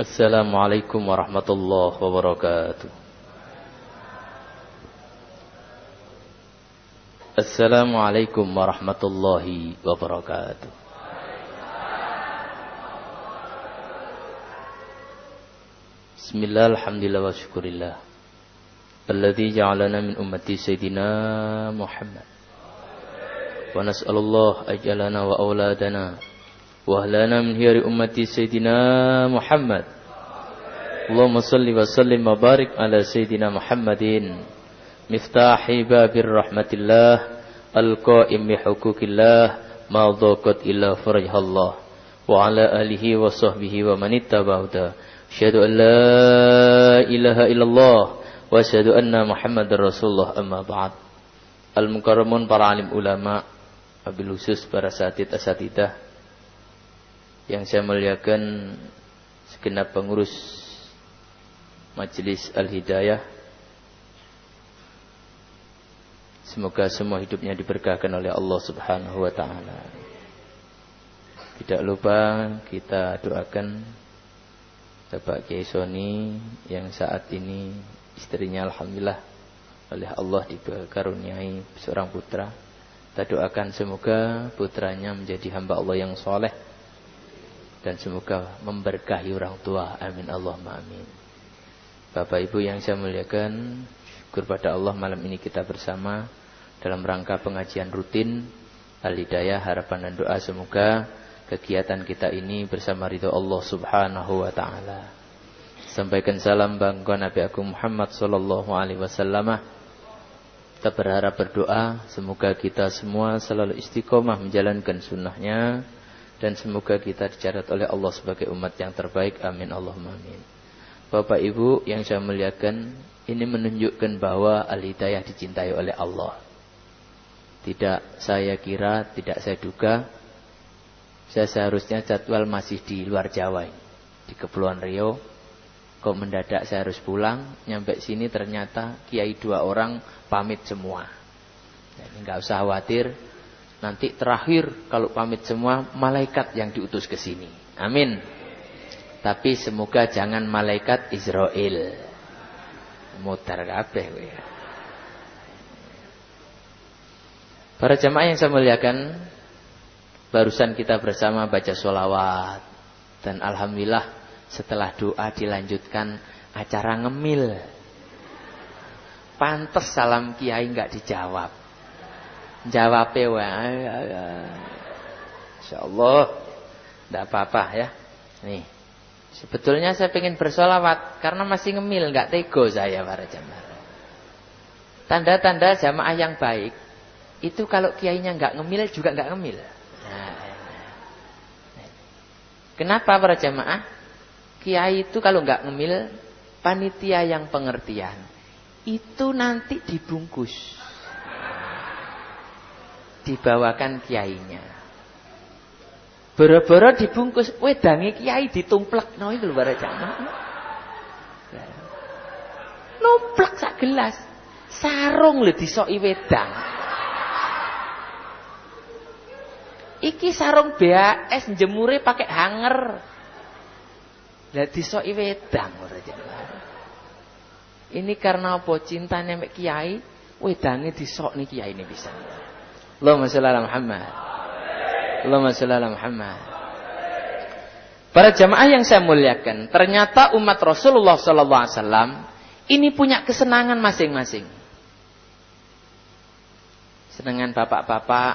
Assalamualaikum warahmatullahi wabarakatuh. Assalamualaikum warahmatullahi wabarakatuh. Bismillah, alhamdulillah wa syukurillah. Alladhi ja'alana min ummati Sayyidina Muhammad. Wa nas'alullah ajalana wa awladana محمد ونسأل الله أجلنا وأولادنا وأهلنا من هير أمتي سيدنا محمد اللهم صل وسلم وبارك على سيدنا محمد مفتاح باب الرحمة الله القائم بحقوق الله ما ضاقت إلا فرجها الله وعلى آله وصحبه ومن اتبعه أشهد أن لا إله إلا الله وأشهد أن محمد رسول الله أما بعد Al-Mukarramun para alim ulama Abil khusus para satid asatidah yang saya muliakan Segenap pengurus Majelis Al-Hidayah Semoga semua hidupnya diberkahkan oleh Allah Subhanahu wa taala. Tidak lupa kita doakan Bapak Kiai Soni yang saat ini istrinya alhamdulillah oleh Allah dikaruniai seorang putra. Kita doakan semoga putranya menjadi hamba Allah yang soleh dan semoga memberkahi orang tua. Amin Allahumma amin. Bapak Ibu yang saya muliakan, syukur pada Allah malam ini kita bersama dalam rangka pengajian rutin Al-Hidayah harapan dan doa semoga kegiatan kita ini bersama ridho Allah Subhanahu wa taala. Sampaikan salam bangga Nabi Agung Muhammad sallallahu alaihi wasallam. Kita berharap berdoa semoga kita semua selalu istiqomah menjalankan sunnahnya dan semoga kita dicatat oleh Allah sebagai umat yang terbaik. Amin Allahumma amin. Bapak Ibu yang saya muliakan, ini menunjukkan bahwa Al-Hidayah dicintai oleh Allah. Tidak saya kira, tidak saya duga. Saya seharusnya jadwal masih di luar Jawa di Kepulauan Rio. Kok mendadak saya harus pulang, nyampe sini ternyata kiai dua orang pamit semua. Jadi nggak usah khawatir, nanti terakhir kalau pamit semua malaikat yang diutus ke sini. Amin. Tapi semoga jangan malaikat Israel. Mutar kabeh ya. Para jemaah yang saya muliakan, barusan kita bersama baca sholawat. Dan Alhamdulillah setelah doa dilanjutkan acara ngemil. Pantes salam kiai nggak dijawab. Jawab wae. Insyaallah tidak apa-apa ya. Nih. Sebetulnya saya pengen bersolawat karena masih ngemil, nggak tego saya para jemaah. Tanda-tanda jamaah yang baik itu kalau kiainya nggak ngemil juga nggak ngemil. Nah, kenapa para jamaah? Kiai itu kalau nggak ngemil, panitia yang pengertian itu nanti dibungkus, dibawakan kiainya. Boro-boro dibungkus, wedangi kiai ditumplek, no itu para jamaah. Numplek sak gelas, sarung lho disoki wedang. Iki sarung BAS jemure pakai hanger. Lah disoki wedang ora Ini karena apa? Cintanya mek kiai, wedange disokne kiai ini bisa. Allahumma sholli ala Muhammad. Allahumma sholli ala Muhammad. Para jamaah yang saya muliakan, ternyata umat Rasulullah wasallam ini punya kesenangan masing-masing. Senangan bapak-bapak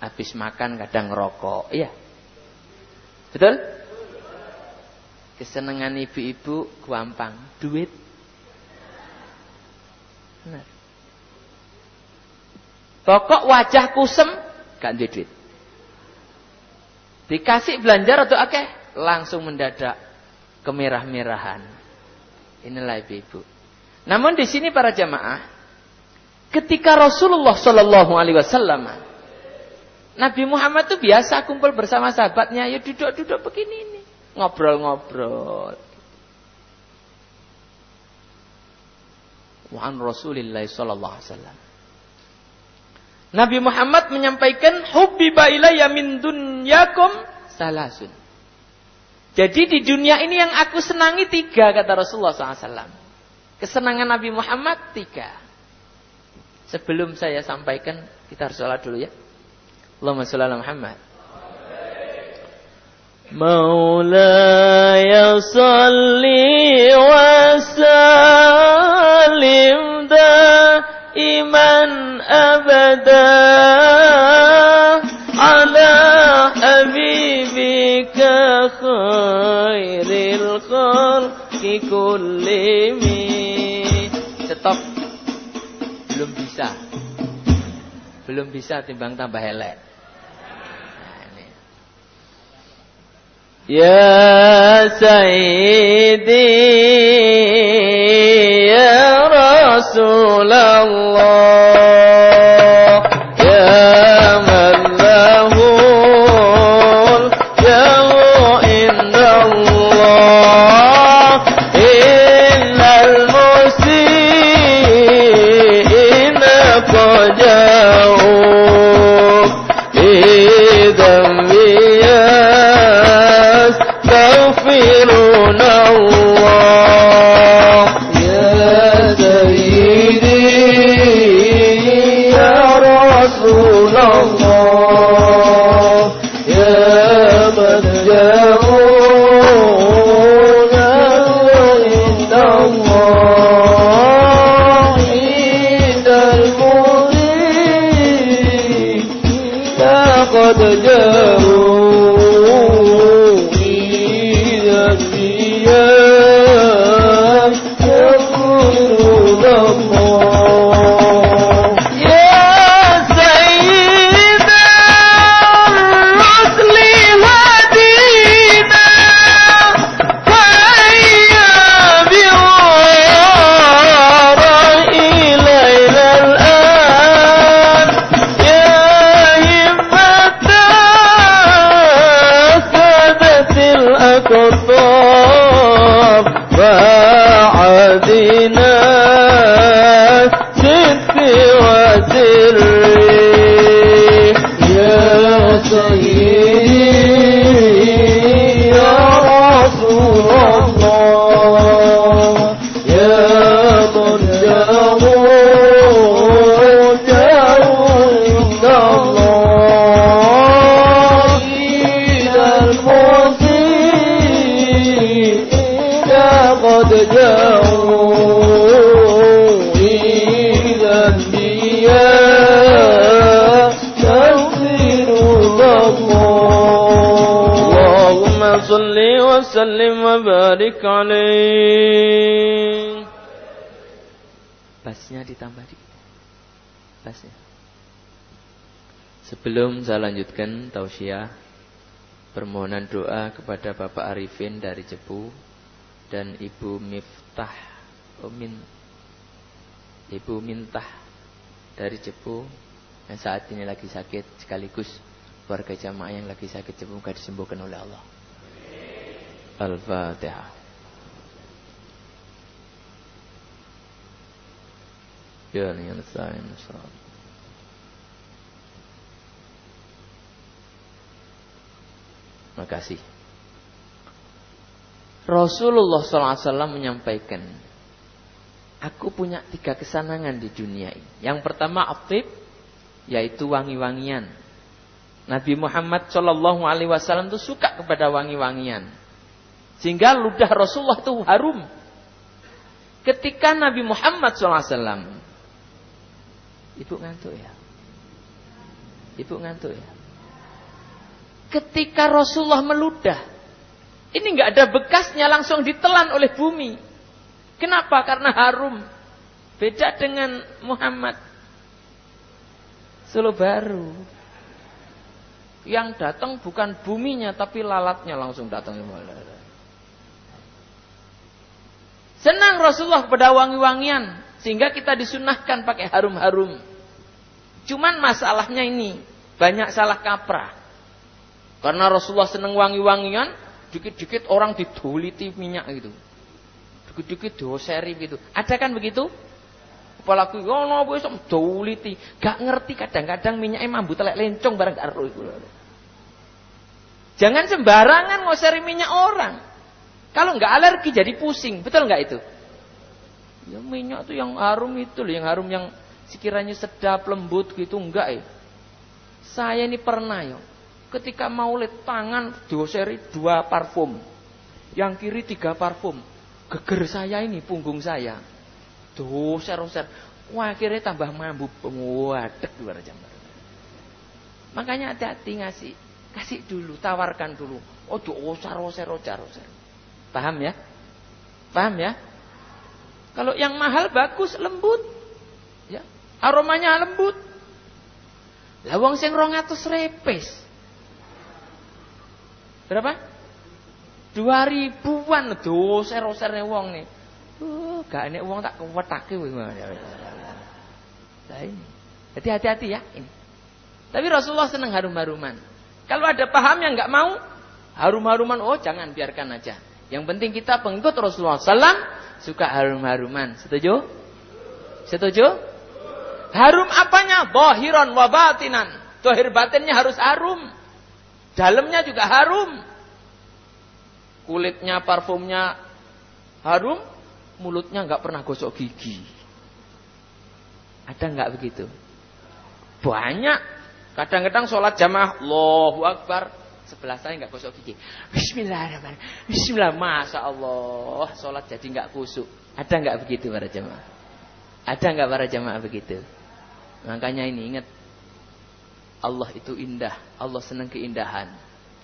habis makan kadang ngerokok. Iya. Betul? Kesenangan ibu-ibu gampang, duit. Benar. Pokok wajah kusem gak duit. Dikasih belanja atau akeh langsung mendadak kemerah-merahan. Inilah ibu-ibu. Namun di sini para jamaah, ketika Rasulullah Shallallahu Alaihi Wasallam Nabi Muhammad tuh biasa kumpul bersama sahabatnya, ya duduk-duduk begini nih, ngobrol-ngobrol. Wa Rasulillah sallallahu alaihi wasallam. Nabi Muhammad menyampaikan hubbiba ilayya min dunyakum salasun. Jadi di dunia ini yang aku senangi tiga kata Rasulullah SAW. Kesenangan Nabi Muhammad tiga. Sebelum saya sampaikan kita harus sholat dulu ya. Allahumma sholli ala Muhammad. مولاي صل وسلم دائما أبدا على حبيبك خير الخلق كلهم Stop. Belum bisa. Belum bisa timbang tambah elek. يا سيدي يا رسول tausiah permohonan doa kepada Bapak Arifin dari Cepu dan Ibu Miftah oh, Min, Ibu Mintah dari Cepu yang saat ini lagi sakit sekaligus warga jamaah yang lagi sakit semoga disembuhkan oleh Allah. Al-Fatihah. Ya niyan sa'in Terima kasih. Rasulullah SAW menyampaikan, aku punya tiga kesenangan di dunia ini. Yang pertama atib, yaitu wangi-wangian. Nabi Muhammad Shallallahu Alaihi Wasallam itu suka kepada wangi-wangian, sehingga ludah Rasulullah itu harum. Ketika Nabi Muhammad SAW, ibu ngantuk ya, ibu ngantuk ya. Ketika Rasulullah meludah, ini nggak ada bekasnya langsung ditelan oleh bumi. Kenapa? Karena harum. Beda dengan Muhammad. Solo baru. Yang datang bukan buminya tapi lalatnya langsung datang. Senang Rasulullah kepada wangi-wangian sehingga kita disunahkan pakai harum-harum. Cuman masalahnya ini banyak salah kaprah. Karena Rasulullah senang wangi-wangian, dikit-dikit orang didoliti minyak gitu. Dikit-dikit doseri gitu. Ada kan begitu? Apalagi oh no wis doliti, gak ngerti kadang-kadang minyaknya mambu telek lencong barang gak ero iku. Jangan sembarangan ngoseri minyak orang. Kalau nggak alergi jadi pusing, betul nggak itu? Ya minyak tuh yang harum itu loh, yang harum yang sekiranya sedap, lembut gitu enggak ya. Saya ini pernah ya, ketika mau lihat tangan dioseri dua parfum. Yang kiri tiga parfum. Geger saya ini, punggung saya. Doser-doser. Wah akhirnya tambah mambu. Wadek luar jam. Makanya hati-hati ngasih Kasih dulu, tawarkan dulu. Oh, osar, osar. Paham ya? Paham ya? Kalau yang mahal bagus, lembut. Ya, aromanya lembut. Lawang sing rongatus repes. Berapa? Dua ribuan doser osernya wong nih. Uh, gak enek wong tak kowe. Nah ini. Jadi hati-hati ya ini. Tapi Rasulullah senang harum-haruman. Kalau ada paham yang nggak mau, harum-haruman, oh jangan biarkan aja. Yang penting kita pengikut Rasulullah Sallam suka harum-haruman. Setuju? Setuju? Harum apanya? Bohiron wabatinan. Dohir batinnya harus harum. Dalamnya juga harum. Kulitnya, parfumnya harum. Mulutnya nggak pernah gosok gigi. Ada nggak begitu? Banyak Kadang-kadang sholat jamaah, Allahu Akbar. Sebelah saya nggak gosok gigi. Bismillahirrahmanirrahim. Bismillah, masya Allah. Sholat jadi nggak kusuk. Ada nggak begitu para jamaah? Ada nggak para jamaah begitu? Makanya ini ingat. Allah itu indah. Allah senang keindahan.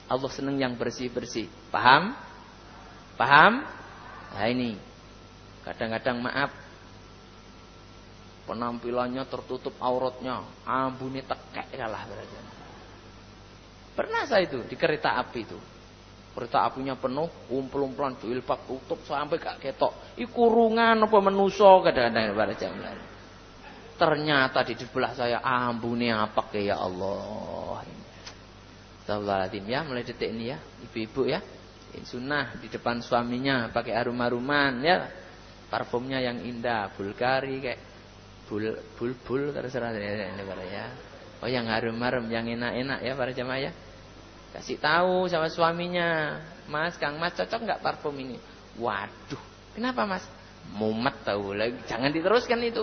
Allah senang yang bersih-bersih. Paham? Paham? Nah ini. Kadang-kadang maaf penampilannya tertutup auratnya, ambune tekek kalah berarti. Pernah saya itu di kereta api itu. Kereta apinya penuh, umpul-umpulan jilbab tutup sampai gak ketok. I kurungan apa menuso kadang-kadang pada jam Ternyata di sebelah saya ambune apa ya Allah. Astagfirullahaladzim ya, mulai detik ini ya, ibu-ibu ya. Sunnah di depan suaminya pakai arum-aruman ya. Parfumnya yang indah, Bulgari kayak bul bul bul terserah ini para ya. Oh yang harum-harum, yang enak-enak ya para jemaah ya. Kasih tahu sama suaminya, Mas, Kang Mas cocok nggak parfum ini? Waduh, kenapa Mas? Mumet tahu lagi, jangan diteruskan itu.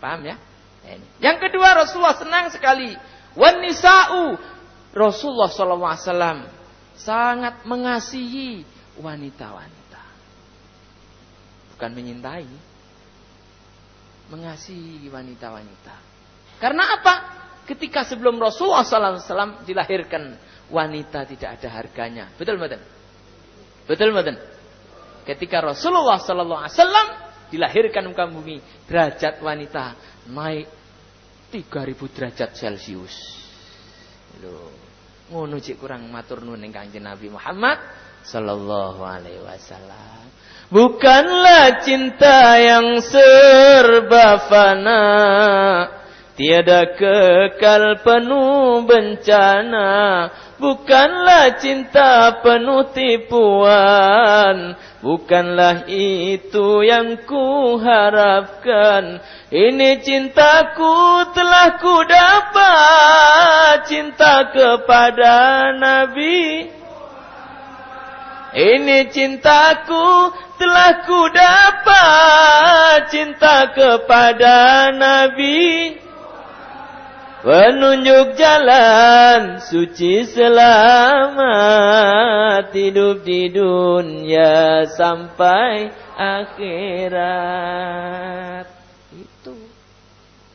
Paham ya? Yang kedua Rasulullah senang sekali. Wan nisa'u Rasulullah SAW sangat mengasihi wanita-wanita. Bukan menyintai mengasihi wanita-wanita. Karena apa? Ketika sebelum Rasulullah SAW dilahirkan, wanita tidak ada harganya. Betul betul. Betul betul. Ketika Rasulullah SAW dilahirkan muka bumi, derajat wanita naik 3000 derajat Celcius. Loh, ngono cik kurang matur nuwun Kanjeng Nabi Muhammad sallallahu alaihi wasallam. Bukanlah cinta yang serba fana Tiada kekal penuh bencana Bukanlah cinta penuh tipuan. Bukanlah itu yang ku harapkan. Ini cintaku telah ku dapat. Cinta kepada Nabi. Ini cintaku telah ku dapat. Cinta kepada Nabi Penunjuk jalan suci selamat hidup di dunia sampai akhirat. Itu.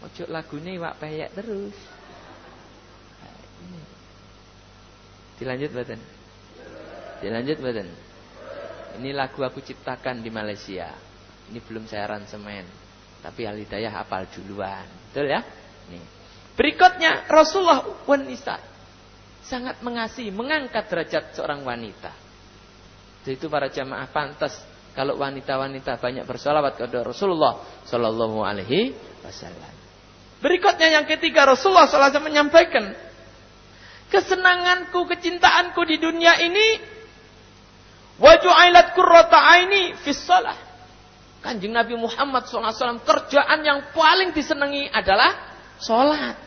Ojo lagunya wak peyek terus. Dilanjut badan. Dilanjut badan. Ini lagu aku ciptakan di Malaysia. Ini belum saya ransemen. Tapi Al hafal duluan. Betul ya? Nih. Berikutnya Rasulullah wanita sangat mengasihi, mengangkat derajat seorang wanita. Jadi itu para jamaah pantas kalau wanita-wanita banyak bersolawat kepada Rasulullah Shallallahu Alaihi Wasallam. Berikutnya yang ketiga Rasulullah SAW menyampaikan kesenanganku, kecintaanku di dunia ini Waju'ailat kurrata aini fis. Kanjeng Nabi Muhammad SAW kerjaan yang paling disenangi adalah sholat.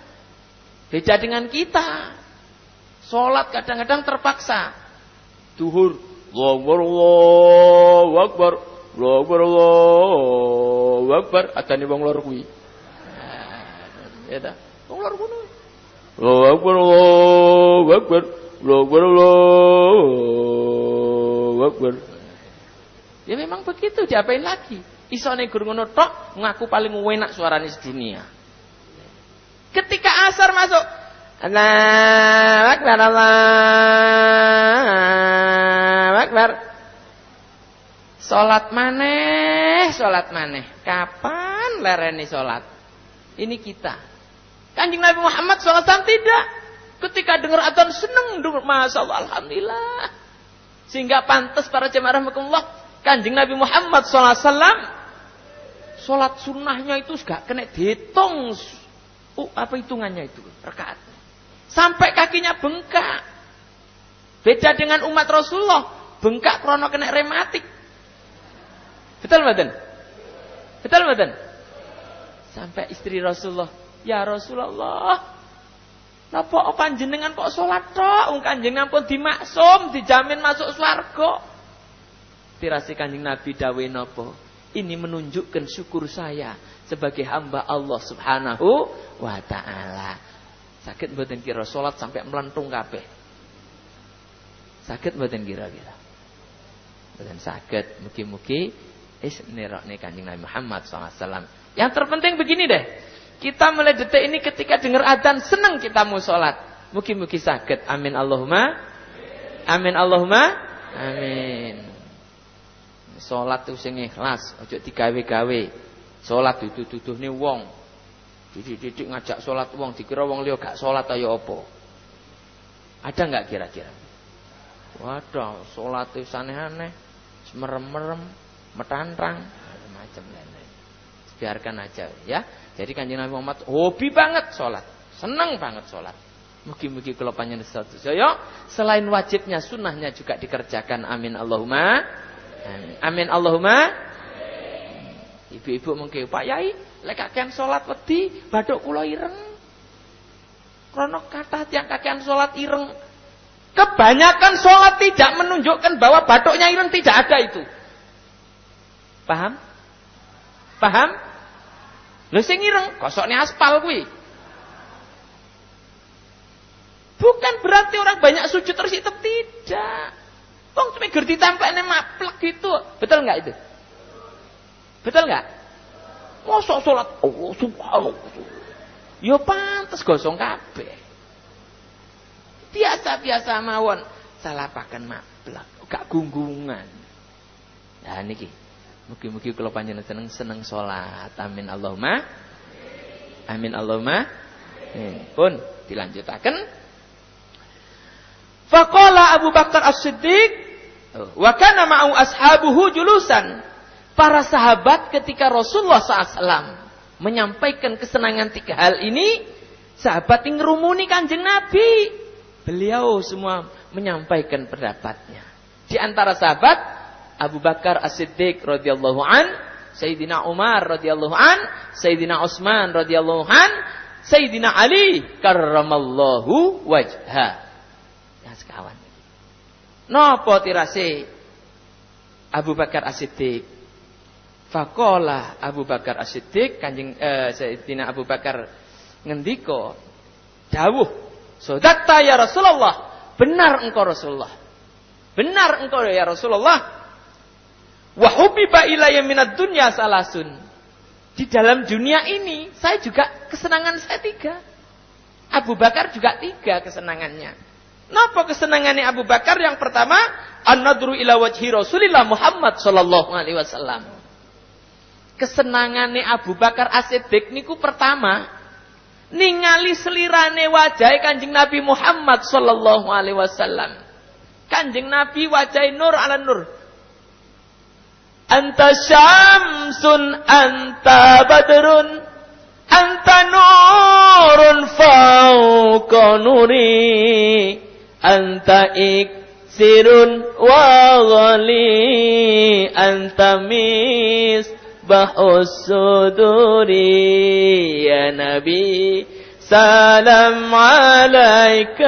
Beda dengan kita. Sholat kadang-kadang terpaksa. Duhur. Allahu Akbar. Allahu Akbar. Ya. Ya memang begitu, diapain lagi? Isone gur ngono tok ngaku paling enak suarane sedunia. Ketika asar masuk, Allah Akbar Allah Akbar. Salat maneh, salat maneh. Kapan lereni salat? Ini kita. Kanjeng Nabi Muhammad SAW tidak. Ketika dengar adzan seneng dengar Masya Alhamdulillah. Sehingga pantas para jemaah rahmatullah. Kanjeng Nabi Muhammad SAW. Sholat sunnahnya itu gak kena dihitung. Uh, apa hitungannya itu? Rekaat. Sampai kakinya bengkak. Beda dengan umat Rasulullah. Bengkak krono kena rematik. Betul badan? Betul badan? Sampai istri Rasulullah. Ya Rasulullah. Napa panjenengan kok sholat tok? Wong kanjenengan pun dimaksum, dijamin masuk swarga. Tirasi kanjeng Nabi dawe napa? Ini menunjukkan syukur saya sebagai hamba Allah Subhanahu wa taala. Sakit mboten kira salat sampai melentung kabeh. Sakit mboten kira-kira. Mboten sakit, mugi-mugi is nirokne Kanjeng Nabi Muhammad SAW. Yang terpenting begini deh. Kita mulai detik ini ketika dengar adzan senang kita mau salat. Mugi-mugi sakit. Amin Allahumma. Amin Allahumma. Amin. Salat itu sing ikhlas, aja digawe-gawe. Salat dudu-duduhne wong. Didik-didik ngajak sholat wong, dikira wong liya gak sholat ayo apa? Ada nggak kira-kira? Waduh, sholat itu aneh-aneh, merem-merem, metantang, macam lain-lain. Biarkan aja ya. Jadi kanjeng Nabi Muhammad hobi banget sholat, seneng banget sholat. Mugi-mugi kalau panjang satu selain wajibnya sunnahnya juga dikerjakan. Amin Allahumma. Amin, Amin Allahumma. Ibu-ibu mungkin Pak Yai Lek kakean salat wedi, bathuk kula ireng. Krana kathah tiyang kakean salat ireng. Kebanyakan salat tidak menunjukkan bahwa batuknya ireng tidak ada itu. Paham? Paham? Lho sing ireng kosokne aspal kuwi. Bukan berarti orang banyak sujud terus itu tidak. Wong cuma gerti tampaknya maplek gitu. Betul nggak itu? Betul nggak? Mosok salat Allah subhanallah. Ya pantes gosong kabeh. Biasa-biasa mawon salah pakan mablak, gak gunggungan. Nah niki mugi-mugi kula panjenengan seneng seneng salat. Amin Allahumma. Amin Allahumma. Hmm, pun dilanjutaken. Faqala Abu Bakar As-Siddiq wa kana ma'u ashabuhu julusan para sahabat ketika Rasulullah SAW menyampaikan kesenangan tiga hal ini, sahabat yang ngerumuni kanjeng Nabi. Beliau semua menyampaikan pendapatnya. Di antara sahabat, Abu Bakar As-Siddiq radhiyallahu an, Sayyidina Umar radhiyallahu an, Sayyidina Utsman radhiyallahu an, Sayyidina Ali karramallahu wajha. Ya sekawan. Napa tirase? Abu Bakar As-Siddiq. Fakola Abu Bakar As-Siddiq kanjeng eh, Sayyidina Abu Bakar ngendiko dawuh Sodakta ya Rasulullah benar engkau Rasulullah. Benar engkau ya Rasulullah. Wa hubiba ilayya minad dunya salasun. Di dalam dunia ini saya juga kesenangan saya tiga. Abu Bakar juga tiga kesenangannya Napa kesenangannya Abu Bakar yang pertama an-nadru ila wajhi Rasulillah Muhammad sallallahu alaihi wasallam kesenangane Abu Bakar As-Siddiq niku pertama ningali selirane wajah Kanjeng Nabi Muhammad sallallahu alaihi wasallam. Kanjeng Nabi wajah nur ala nur. Anta syamsun anta badrun anta nurun fauqa nuri أنت إكسر وغلي أنت مصباح الصدور. يا نبي سلام عليك.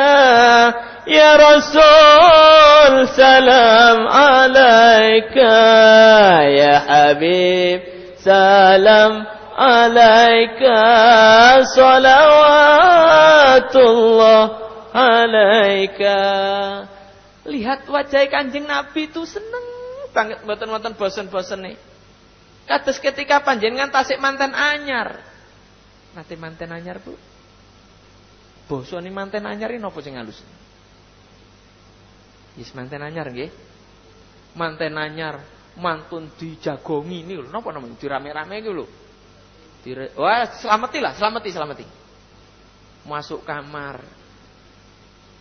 يا رسول سلام عليك. يا حبيب سلام عليك. صلوات الله alaika Lihat wajah kanjeng Nabi itu seneng banget mboten-mboten bosen-bosen nih. Kados ketika panjenengan tasik manten anyar. Nanti manten anyar, Bu. Boso nih manten anyar ini apa sing halus? Yes manten anyar nggih. Manten anyar, mantun dijagongi ini lho, napa namanya? Dirame-rame iki lho. Dire Wah, selamati lah, selamati, selamati. Masuk kamar.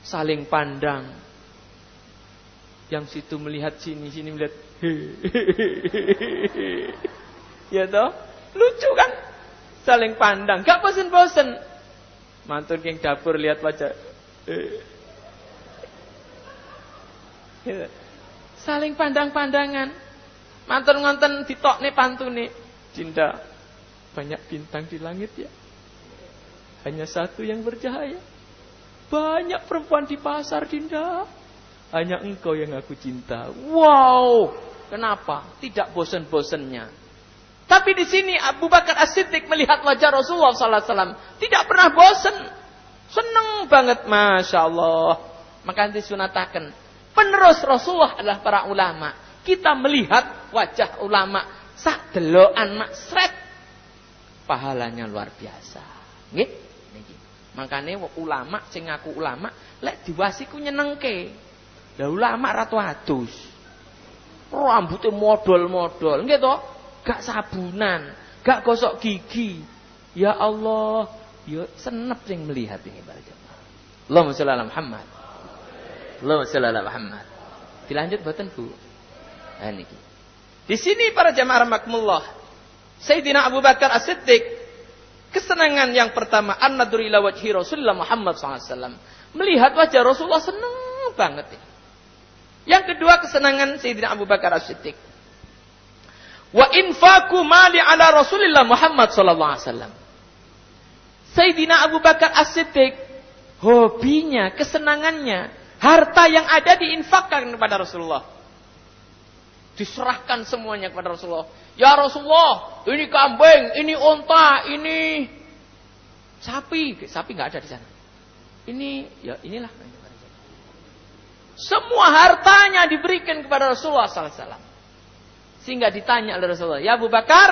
Saling pandang yang situ melihat sini, sini melihat. ya toh? Lucu kan? Saling pandang, gak bosen-bosen. Mantun yang dapur lihat wajah. Ya. Saling pandang-pandangan. Mantun ngonten nih pantune. Cinta. Banyak bintang di langit ya. Hanya satu yang bercahaya. Banyak perempuan di pasar, Dinda. Hanya engkau yang aku cinta. Wow, kenapa? Tidak bosan-bosannya. Tapi di sini Abu Bakar As-Siddiq melihat wajah Rasulullah Wasallam tidak pernah bosan, seneng banget, masya Allah. Maka disunatakan penerus Rasulullah adalah para ulama. Kita melihat wajah ulama sak deloan pahalanya luar biasa. Nggih? Makanya ulama sing ngaku ulama lek diwasiku nyenengke. Lah ulama ratu adus. Rambutnya modol-modol, nggih to? Gak sabunan, gak gosok gigi. Ya Allah, ya senep sing melihat ini para jemaah. Allahumma sholli ala Muhammad. Allahumma sholli ala Muhammad. Dilanjut boten, Bu? Nah niki. Di sini para jemaah rahmatullah. Sayyidina Abu Bakar As-Siddiq kesenangan yang pertama an-nadru ila wajhi Rasulullah Muhammad SAW. Melihat wajah Rasulullah senang banget. Yang kedua kesenangan Sayyidina Abu Bakar As-Siddiq. Wa infaku mali ala Rasulillah Muhammad wasallam. Sayyidina Abu Bakar As-Siddiq hobinya, kesenangannya, harta yang ada diinfakkan kepada Rasulullah. Diserahkan semuanya kepada Rasulullah. Ya Rasulullah, ini kambing, ini unta, ini sapi. Sapi nggak ada di sana. Ini ya inilah semua hartanya diberikan kepada Rasulullah SAW. Sehingga ditanya oleh Rasulullah, Ya Abu Bakar,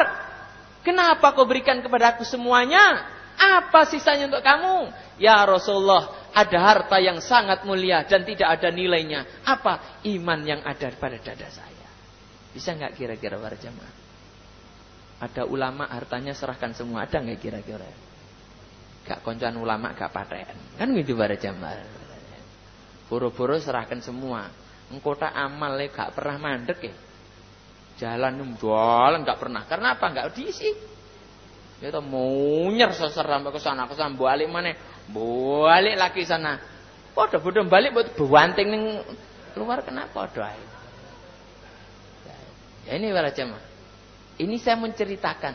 kenapa kau berikan kepada aku semuanya? Apa sisanya untuk kamu? Ya Rasulullah, ada harta yang sangat mulia dan tidak ada nilainya. Apa? Iman yang ada pada dada saya. Bisa nggak kira-kira para jemaah? Ada ulama hartanya serahkan semua. Ada nggak kira-kira? Gak koncan ulama, gak paten. Kan gitu para jemaah. Boro-boro serahkan semua. Engkau tak amal ya gak pernah mandek ya. Jalan jualan gak pernah. Karena apa? Gak diisi. Ya tuh munyer seser sampai ke sana ke sana balik mana? Balik lagi sana. Podo bodoh balik buat bewanting ning luar kenapa doa? Ya ini para jemaah. Ini saya menceritakan.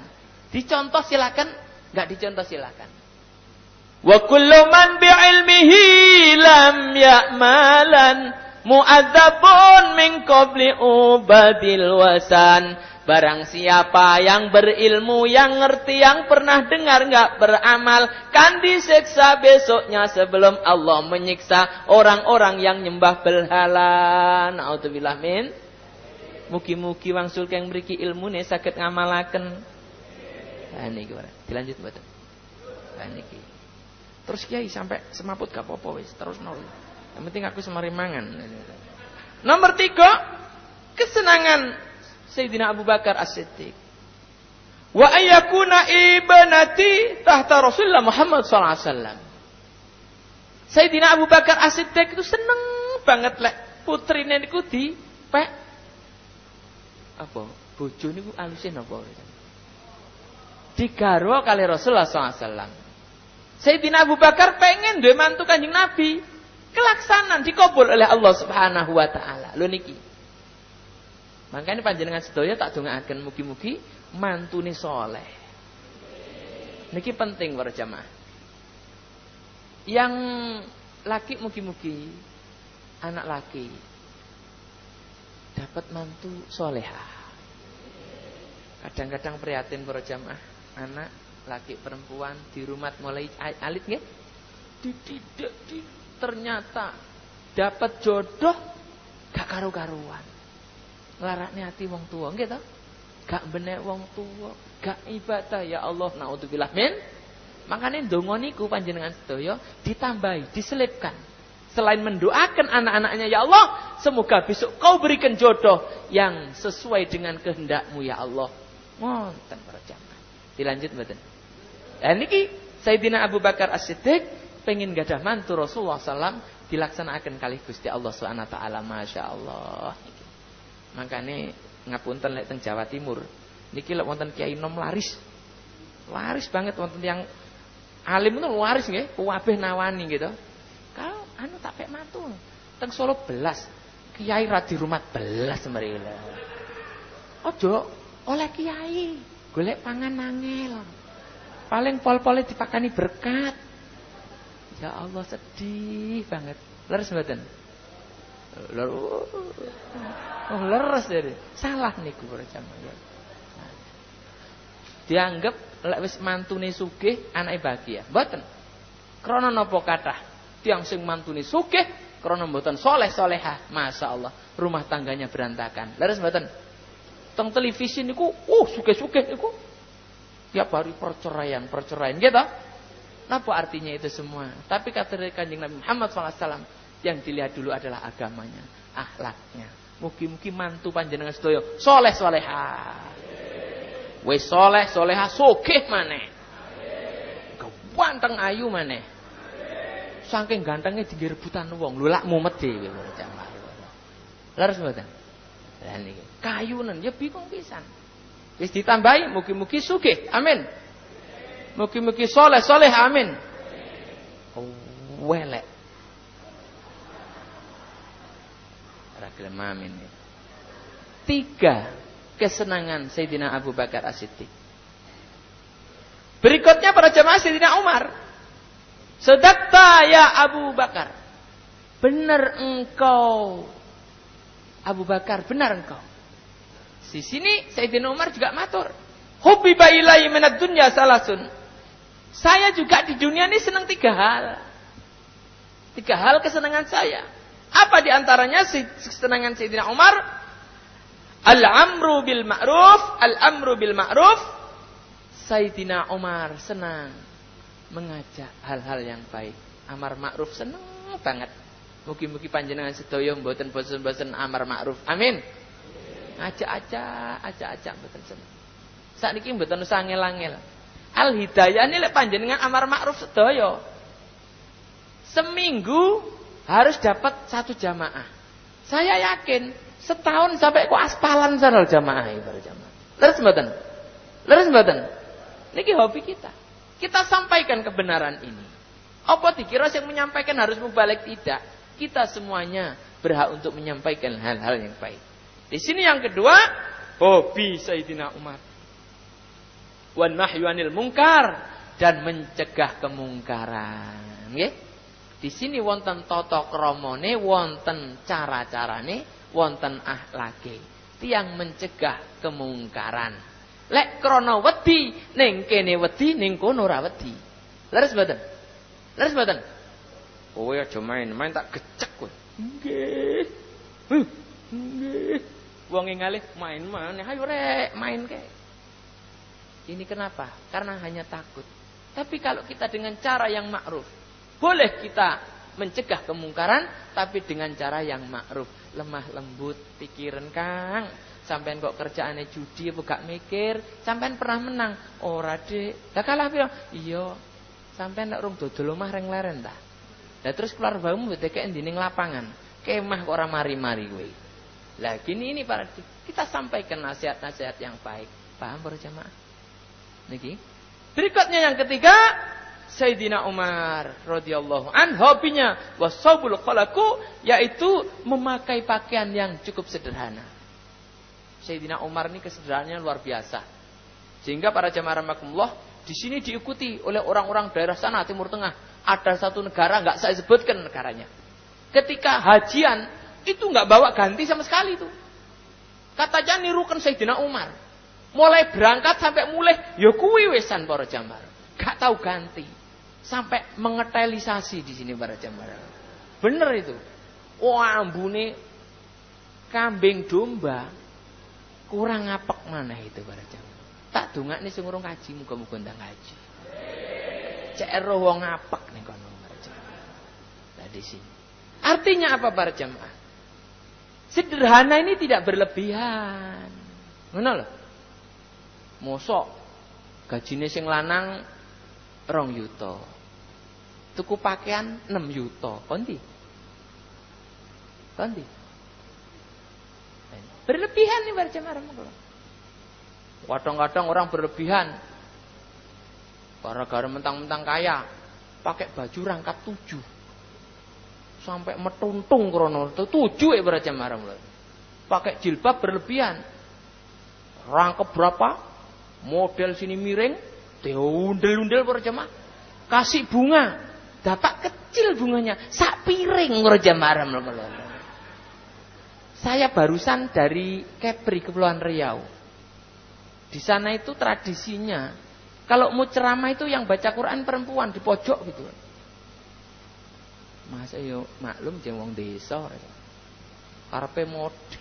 Dicontoh silakan, nggak dicontoh silakan. Wa kullu man bi'ilmihi lam ya'malan mu'adzabun min qabli ubadil wasan. Barang siapa yang berilmu, yang ngerti, yang pernah dengar, nggak beramal, kan disiksa besoknya sebelum Allah menyiksa orang-orang yang nyembah berhala. Nauzubillah min. Mugi-mugi yang beriki ilmu nih sakit ngamalaken. Nah, ini gimana? Dilanjut betul. Nah, ini Terus kiai sampai semaput gak apa-apa terus nol. Yang penting aku semari mangan. Nomor tiga, kesenangan Sayyidina Abu Bakar As-Siddiq. Wa ayyakuna ibnati tahta Rasulullah Muhammad SAW. Sayyidina Abu Bakar As-Siddiq itu seneng banget lek putrine niku di pek apa? Bojo niku alusin apa? Digarwa kali Rasulullah SAW. Sayyidina Abu Bakar pengen dua mantu kanjeng Nabi. Kelaksanan dikabul oleh Allah Subhanahu wa taala. Lho niki. Makanya panjenengan sedaya tak dongaaken mugi-mugi mantune soleh. Niki penting para jamaah. Yang laki mugi-mugi anak laki dapat mantu soleha. Kadang-kadang prihatin para jamaah, anak laki perempuan di rumah mulai alit nggih? Dididik di, ternyata dapat jodoh gak karu-karuan. Laraknya hati wong tua nggih Gak benek wong tua, gak ibadah ya Allah naudzubillah min. Makanya ndonga niku panjenengan sedaya ditambahi, diselipkan. Selain mendoakan anak-anaknya ya Allah, semoga besok kau berikan jodoh yang sesuai dengan kehendakmu ya Allah. Wonten para jamaah. Dilanjut mboten. Dan niki Sayyidina Abu Bakar As-Siddiq pengen gadah mantu Rasulullah SAW dilaksanakan kali Gusti Allah taala Masya Allah. Makanya ngapunten lek teng Jawa Timur. Niki lek wonten kiai nom laris. Laris banget wonten yang alim itu laris nggih, kuwabeh nawani gitu. Anu tak pek mantu. Teng Solo belas. Kiai ra rumah belas mrene. Ojo oleh kiai, golek pangan nangil. Paling pol-pole dipakani berkat. Ya Allah sedih banget. Leres mboten? Oh, leres jadi. Salah niku para jamaah. Dianggap lek wis mantune sugih anake bahagia. Mboten. Krana napa kathah tiang sing mantune sugih krana mboten soleh soleha. Masya Allah. Rumah tangganya berantakan. Leres mboten? Teng televisi niku, uh sugih-sugih niku Tiap hari perceraian, perceraian gitu. Apa artinya itu semua? Tapi kata kanjeng Nabi Muhammad SAW yang dilihat dulu adalah agamanya, akhlaknya. Mugi-mugi mantu panjenengan sedaya soleh soleha. Wes soleh soleha sugih maneh. Ganteng ayu maneh. Saking gantengnya di rebutan wong, lho lak mumet dhewe. Laras mboten? Lah niki kayunen ya bingung pisan. Wis ditambahi mugi-mugi sugih. Amin. Mugi-mugi soleh soleh amin. Welek. Ragil amin. Tiga kesenangan Sayyidina Abu Bakar As-Siddiq. Berikutnya para jemaah Sayyidina Umar. Sedakta ya Abu Bakar. Benar engkau. Abu Bakar, benar engkau. Di sini Sayyidina Umar juga matur. Hubbiba ilai minad dunya salasun. Saya juga di dunia ini senang tiga hal. Tiga hal kesenangan saya. Apa di antaranya kesenangan Sayyidina Umar? Al-amru bil ma'ruf, al-amru bil ma'ruf. Sayyidina Umar senang mengajak hal-hal yang baik. Amar ma'ruf senang banget. Mugi-mugi panjenengan sedaya mboten bosen-bosen amar ma'ruf. Amin. Ajak-ajak, ajak-ajak mboten seneng. Sakniki mboten usah angel-angel. Al hidayah ini panjenengan amar ma'ruf sedaya. Seminggu harus dapat satu jamaah. Saya yakin setahun sampai ku aspalan sana jamaah itu jamaah. Leres mboten? Leres mboten? Niki hobi kita. Kita sampaikan kebenaran ini. Apa dikira yang menyampaikan harus mubalik tidak? Kita semuanya berhak untuk menyampaikan hal-hal yang baik. Di sini yang kedua, hobi Sayyidina Umar. Wan nahyu anil mungkar dan mencegah kemungkaran. Nggih. Di sini wonten tata kramane, wonten cara-carane, wonten akhlake. Tiang mencegah kemungkaran. Lek krana wedi, ning kene wedi, ning kono ora wedi. Leres mboten? Leres mboten? Kowe aja main, main tak gecek kowe. Nggih. Nggih. Wong ngalih main mana? Ayo rek, main ke. Ini kenapa? Karena hanya takut. Tapi kalau kita dengan cara yang ma'ruf, boleh kita mencegah kemungkaran tapi dengan cara yang ma'ruf. Lemah lembut pikiran Kang. Sampean kok kerjaannya judi apa gak mikir? Sampean pernah menang? Ora, Dik. Lah kalah piro? Iya. Sampean nek rung dodol omah reng leren ta. Lah terus keluar bamu ndek ning lapangan. Kemah kok ora mari-mari kowe. Lah gini ini para kita sampaikan nasihat-nasihat yang baik. Paham para jamaah? Niki. Berikutnya yang ketiga, Sayyidina Umar radhiyallahu an hobinya wasabul khalaku yaitu memakai pakaian yang cukup sederhana. Sayyidina Umar ini kesederhanaannya luar biasa. Sehingga para jamaah rahimakumullah di sini diikuti oleh orang-orang daerah sana Timur Tengah. Ada satu negara nggak saya sebutkan negaranya. ketika hajian itu nggak bawa ganti sama sekali tuh. Katanya nirukan Sayyidina Umar. Mulai berangkat sampai mulai ya kuwi wesan para jamaah. Gak tahu ganti. Sampai mengetelisasi di sini para jamaah. Bener itu. Wah, ambune kambing domba kurang ngapek mana itu para jamaah. Tak dongak nih sing urung kaji muga-muga ndang kaji. Cek wong ngapek nih kono para jamaah. Nah di sini. Artinya apa para jamaah? Sederhana ini tidak berlebihan. Ngono lho. Mosok gajine sing lanang rong yuto. Tuku pakaian 6 yuto. Kondi? Kondi? Berlebihan nih berjamaah kalau. Kadang-kadang orang berlebihan. Gara-gara mentang-mentang kaya, pakai baju rangkap tujuh sampai metuntung krono tujuh ya berjam marang pakai jilbab berlebihan rangkep berapa model sini miring diundel-undel berjamaah kasih bunga. Dapat kecil bunganya. Sak piring berjamaah saya barusan dari Kepri Kepulauan Riau. Di sana itu tradisinya kalau mau ceramah itu yang baca Quran perempuan di pojok gitu. Mas yo maklum jeng wong desa. Karepe modis.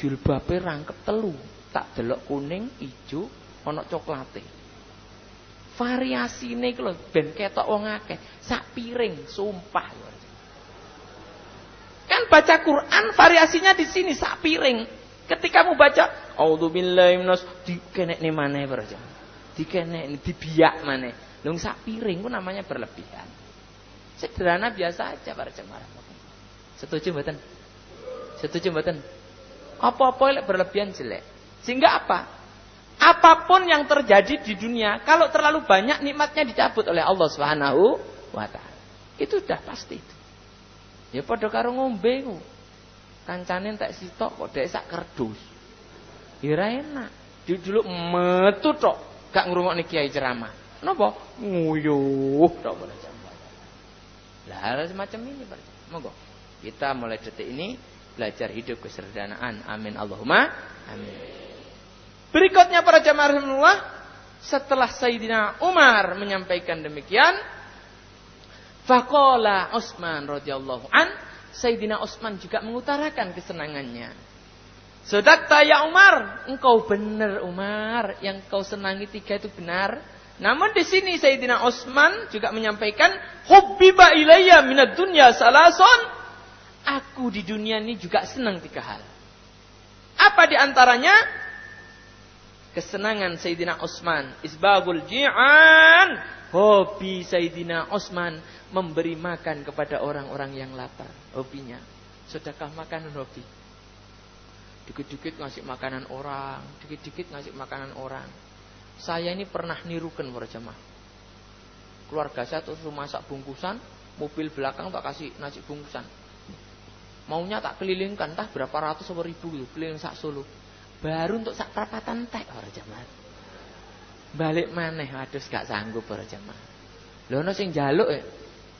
Jilbabe rangkep telu, tak delok kuning, ijo, ana coklate. Variasine iki lho ben ketok wong akeh. Sak piring, sumpah. Kan baca Quran variasinya di sini sak piring. Ketika mau baca A'udzubillahi minas dikenekne maneh baraja. Dikenekne dibiak maneh. Lho sak piring ku namanya berlebihan. Sederhana biasa aja para jemaah. Setuju mboten? Setuju mboten? Apa-apa berlebihan jelek. Sehingga apa? Apa pun yang terjadi di dunia, kalau terlalu banyak nikmatnya dicabut oleh Allah Subhanahu wa taala. Itu sudah pasti itu. Ya padha karo ngombe ku. Kancane tak sitok kok dhek sak kerdus. Ya enak. Dulu metu tok, gak ngrungokne kiai ceramah. Napa? Nguyuh tok lah hal semacam ini Monggo. Kita mulai detik ini belajar hidup kesederhanaan. Amin Allahumma amin. Berikutnya para jamaah rahimakumullah, setelah Sayyidina Umar menyampaikan demikian, faqala Utsman radhiyallahu an, Sayyidina Utsman juga mengutarakan kesenangannya. Sodakta ya Umar, engkau benar Umar, yang kau senangi tiga itu benar. Namun di sini Sayyidina Utsman juga menyampaikan, "Hubbiba ilayya minad dunya salason." Aku di dunia ini juga senang tiga hal. Apa di antaranya? Kesenangan Sayyidina Utsman, isbagul ji'an. Hobi Sayyidina Utsman memberi makan kepada orang-orang yang lapar. Hobinya. Sedekah makanan hobi. Dikit-dikit ngasih makanan orang, dikit-dikit ngasih makanan orang. Saya ini pernah nirukan para jamaah. Keluarga saya terus masak bungkusan, mobil belakang tak kasih nasi bungkusan. Maunya tak kelilingkan, tah berapa ratus atau ribu gitu, keliling sak Solo. Baru untuk sak perapatan tek para jamaah. Balik maneh, aduh gak sanggup para jamaah. Lho ono sing jaluk ya.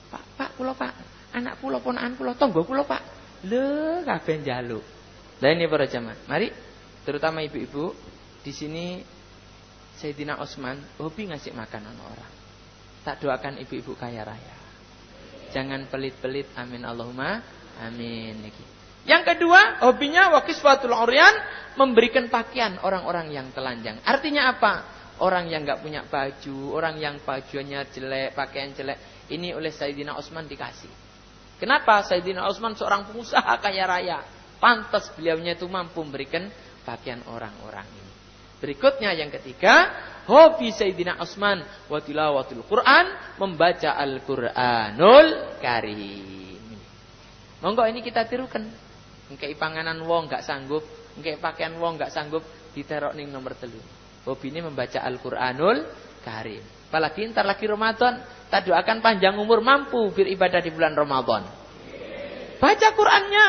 Pak, Pak, kula Pak, anak kula ponakan kula tangga kula Pak. Lho, kabeh jaluk. Lah ini para jamaah. Mari terutama ibu-ibu di sini Sayyidina Osman hobi ngasih makanan orang. Tak doakan ibu-ibu kaya raya. Jangan pelit-pelit. Amin Allahumma. Amin. Yang kedua, hobinya wakiswatul uryan memberikan pakaian orang-orang yang telanjang. Artinya apa? Orang yang nggak punya baju, orang yang bajunya jelek, pakaian jelek, ini oleh Sayyidina Osman dikasih. Kenapa? Sayyidina Osman seorang pengusaha kaya raya. Pantas beliaunya itu mampu memberikan pakaian orang-orang ini. Berikutnya yang ketiga, hobi Sayyidina Utsman wa tilawatul Quran, membaca Al-Qur'anul Karim. Monggo ini kita tirukan. Engke panganan wong gak sanggup, engke pakaian wong gak sanggup diterok ning nomor telu. Hobi ini membaca Al-Qur'anul Karim. Apalagi ntar lagi Ramadan, kita doakan panjang umur mampu beribadah di bulan Ramadan. Baca Qur'annya,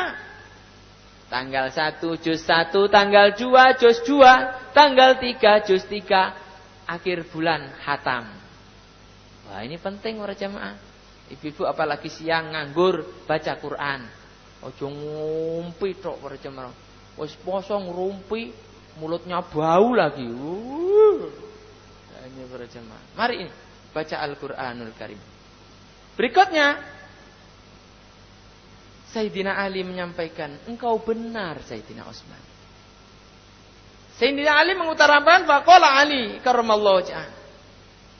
Tanggal 1 juz 1, tanggal 2 juz 2, tanggal 3 juz 3, akhir bulan hatam. Wah ini penting para jamaah. Ibu-ibu apalagi siang nganggur baca Quran. Ojo ngumpi tok para jemaah. Wis poso ngrumpi mulutnya bau lagi. Uh. Ini para jemaah. Mari ini baca Al-Qur'anul Karim. Berikutnya Sayyidina Ali menyampaikan, engkau benar Sayyidina Utsman. Sayyidina Ali mengutarakan faqala Ali karramallahu wajhah.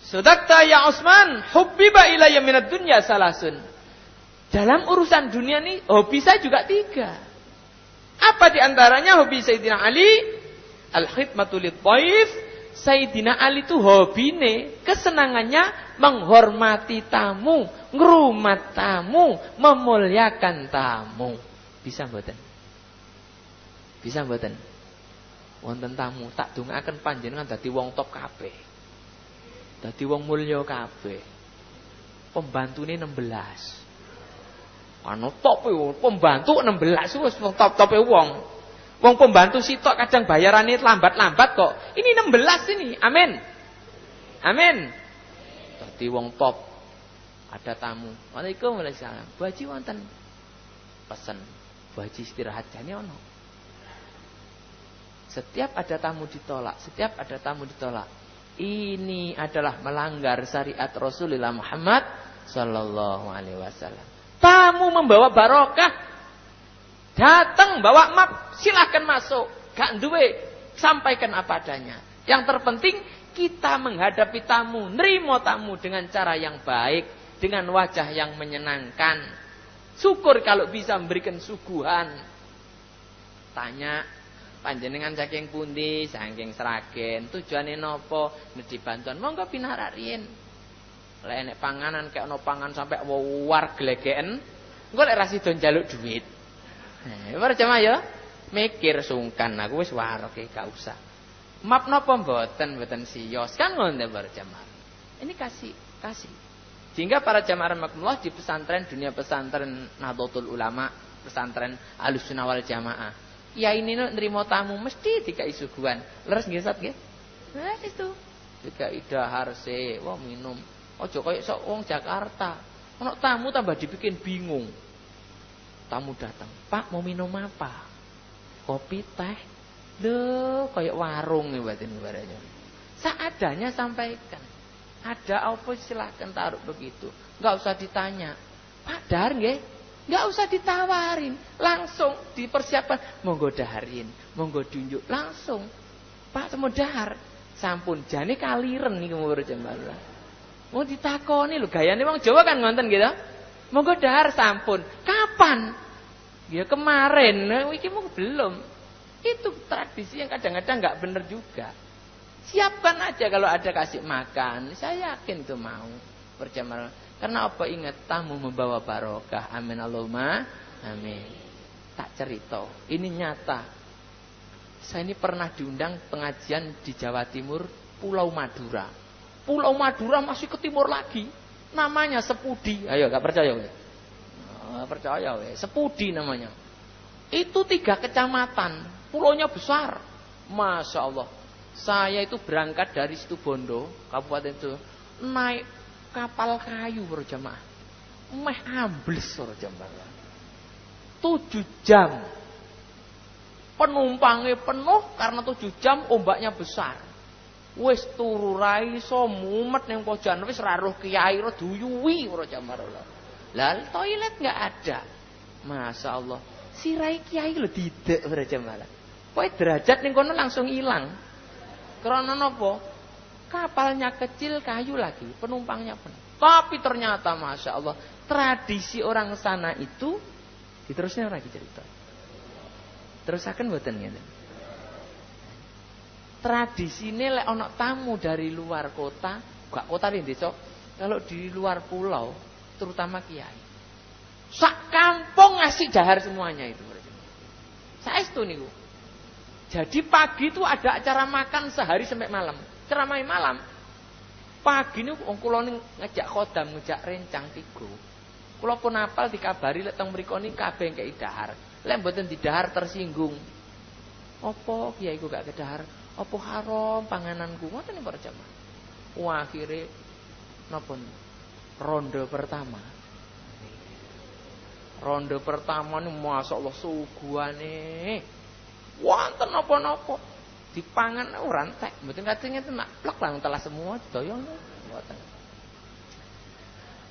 Sudakta ya Utsman, hubbiba ilayya minad dunya salasun. Dalam urusan dunia ini hobi saya juga tiga. Apa di antaranya hobi Sayyidina Ali? Al-khidmatu lit Sayyidina Ali itu hobine, kesenangannya menghormati tamu, ngrumat tamu, memuliakan tamu. Bisa mboten? Bisa mboten? Wonten tamu tak dongaaken panjenengan dadi wong top kabeh. Dadi wong mulya kabeh. Pembantune 16. Anu top pembantu 16 wis top-tope wong. Wong pembantu sitok kadang bayarannya lambat-lambat kok. Ini 16 ini. Amin. Amin. Tadi wong top. Ada tamu. Waalaikumsalam. Bu Haji wonten pesen. Bu Haji istirahat jane ono. Setiap ada tamu ditolak, setiap ada tamu ditolak. Ini adalah melanggar syariat Rasulullah Muhammad sallallahu alaihi wasallam. Tamu membawa barokah Datang bawa map, silahkan masuk. Gak duwe, sampaikan apa adanya. Yang terpenting kita menghadapi tamu, nerimo tamu dengan cara yang baik, dengan wajah yang menyenangkan. Syukur kalau bisa memberikan suguhan. Tanya, panjenengan saking pundi, saking seragen, tujuannya nopo, nedhi bantuan, monggo pinararin. Lek enek panganan kayak no pangan sampai war glegeken, engko lek ra sida njaluk duit. Eh, para jemaah ya mikir sungkan aku wis waroke gak usah. Map napa mboten mboten siyos kan ngono para jemaah. Ini kasih kasih. Sehingga para jamaah rahmatullah di pesantren dunia pesantren Nahdlatul Ulama, pesantren Ahlussunnah wal Jamaah. Ya ini nerima tamu mesti dikai suguhan. Leres nggih Ustaz nggih? Nah itu. Dikai dahar se, wah minum. Ojo koyo sok wong Jakarta. Ono tamu tambah dibikin bingung. Tamu datang, Pak mau minum apa? Kopi, teh. Loh, kayak warung nih buat ini barangnya. Seadanya sampaikan. Ada apa silahkan taruh begitu. Gak usah ditanya. Pak dar nggih? Gak usah ditawarin. Langsung dipersiapkan. Monggo daharin. Monggo tunjuk. Langsung. Pak semua dahar. Sampun. Jani kaliren nih kemur Mau ditakoni lho. Gayanya wong Jawa kan ngonten gitu. Monggo dahar sampun. Kapan? Ya kemarin, nah, iki mau belum. Itu tradisi yang kadang-kadang nggak benar juga. Siapkan aja kalau ada kasih makan. Saya yakin itu mau berjamaah. Karena apa ingat tamu membawa barokah. Amin Allahumma. Amin. Tak cerita. Ini nyata. Saya ini pernah diundang pengajian di Jawa Timur, Pulau Madura. Pulau Madura masih ke timur lagi namanya Sepudi. Ayo, gak percaya percaya ya. Sepudi namanya. Itu tiga kecamatan, pulaunya besar. Masya Allah. Saya itu berangkat dari situ Bondo, kabupaten itu, naik kapal kayu berjamaah. Meh ambles berjamaah. Tujuh jam. Penumpangnya penuh karena tujuh jam ombaknya besar. Wis turu ra iso mumet ning pojokan wis ra roh kiai ro duyuwi ora jamar Lah toilet enggak ada. Masya Allah. Si rai kiai lo tidak ora jamar. Pokoke derajat ning kono langsung hilang. Karena nopo? Kapalnya kecil kayu lagi, penumpangnya penuh. Tapi ternyata Masya Allah Tradisi orang sana itu Diterusnya lagi cerita Terus akan buatan ngene tradisine lek ana tamu dari luar kota, gak kota nih desa, kalau di luar pulau, terutama kiai. Sak kampung ngasih dahar semuanya itu. Saya itu nih Jadi pagi itu ada acara makan sehari sampai malam. Ceramah malam. Pagi ini kula ngejak khodam, ngejak rencang tigo. Kula pun apal dikabari lek teng mriku ni kabeh kei dahar. Lek mboten didahar tersinggung. Apa kiai ku gak kedahar? Apa haram pangananku? Ngoten para jamaah. Wah akhire napa ronde pertama. Ronde pertama nih masya Allah suguhane. Wonten napa-napa. Dipangan ora entek, mboten kadang itu nak plek lah telah semua doyong mboten.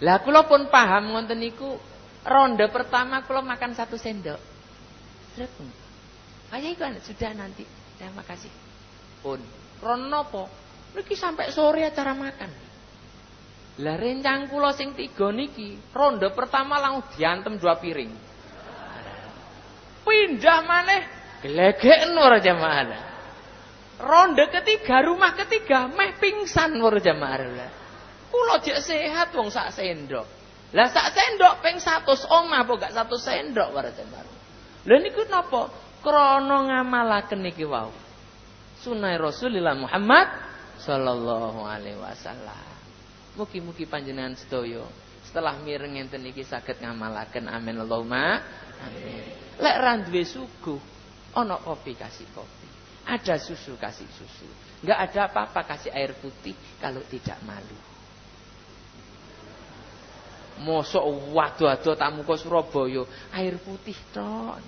Lah kula pun paham ngoten niku ronde pertama kula makan satu sendok. Sret. Kayak itu sudah nanti. Terima kasih. Pun. Ron nopo? Niki sampai sore acara makan. Lah rencang kula sing tiga niki, ronde pertama langsung diantem dua piring. Pindah maneh, gelegeken ora jamaah. Ronde ketiga, rumah ketiga meh pingsan ora jamaah. Kula jek sehat wong sak sendok. Lah sak sendok ping 100 omah apa gak satu sendok ora jamaah. Lha niku napa? Krana ngamalaken niki wau. Sunai Rasulullah Muhammad sallallahu alaihi wasallam. Mugi-mugi panjenengan sedaya setelah mireng enten iki saged ngamalaken amin Allahumma amin. Lek ra duwe suguh ana kopi kasih kopi. Ada susu kasih susu. Enggak ada apa-apa kasih air putih kalau tidak malu. Mosok waduh-waduh tamu ke Surabaya air putih tok.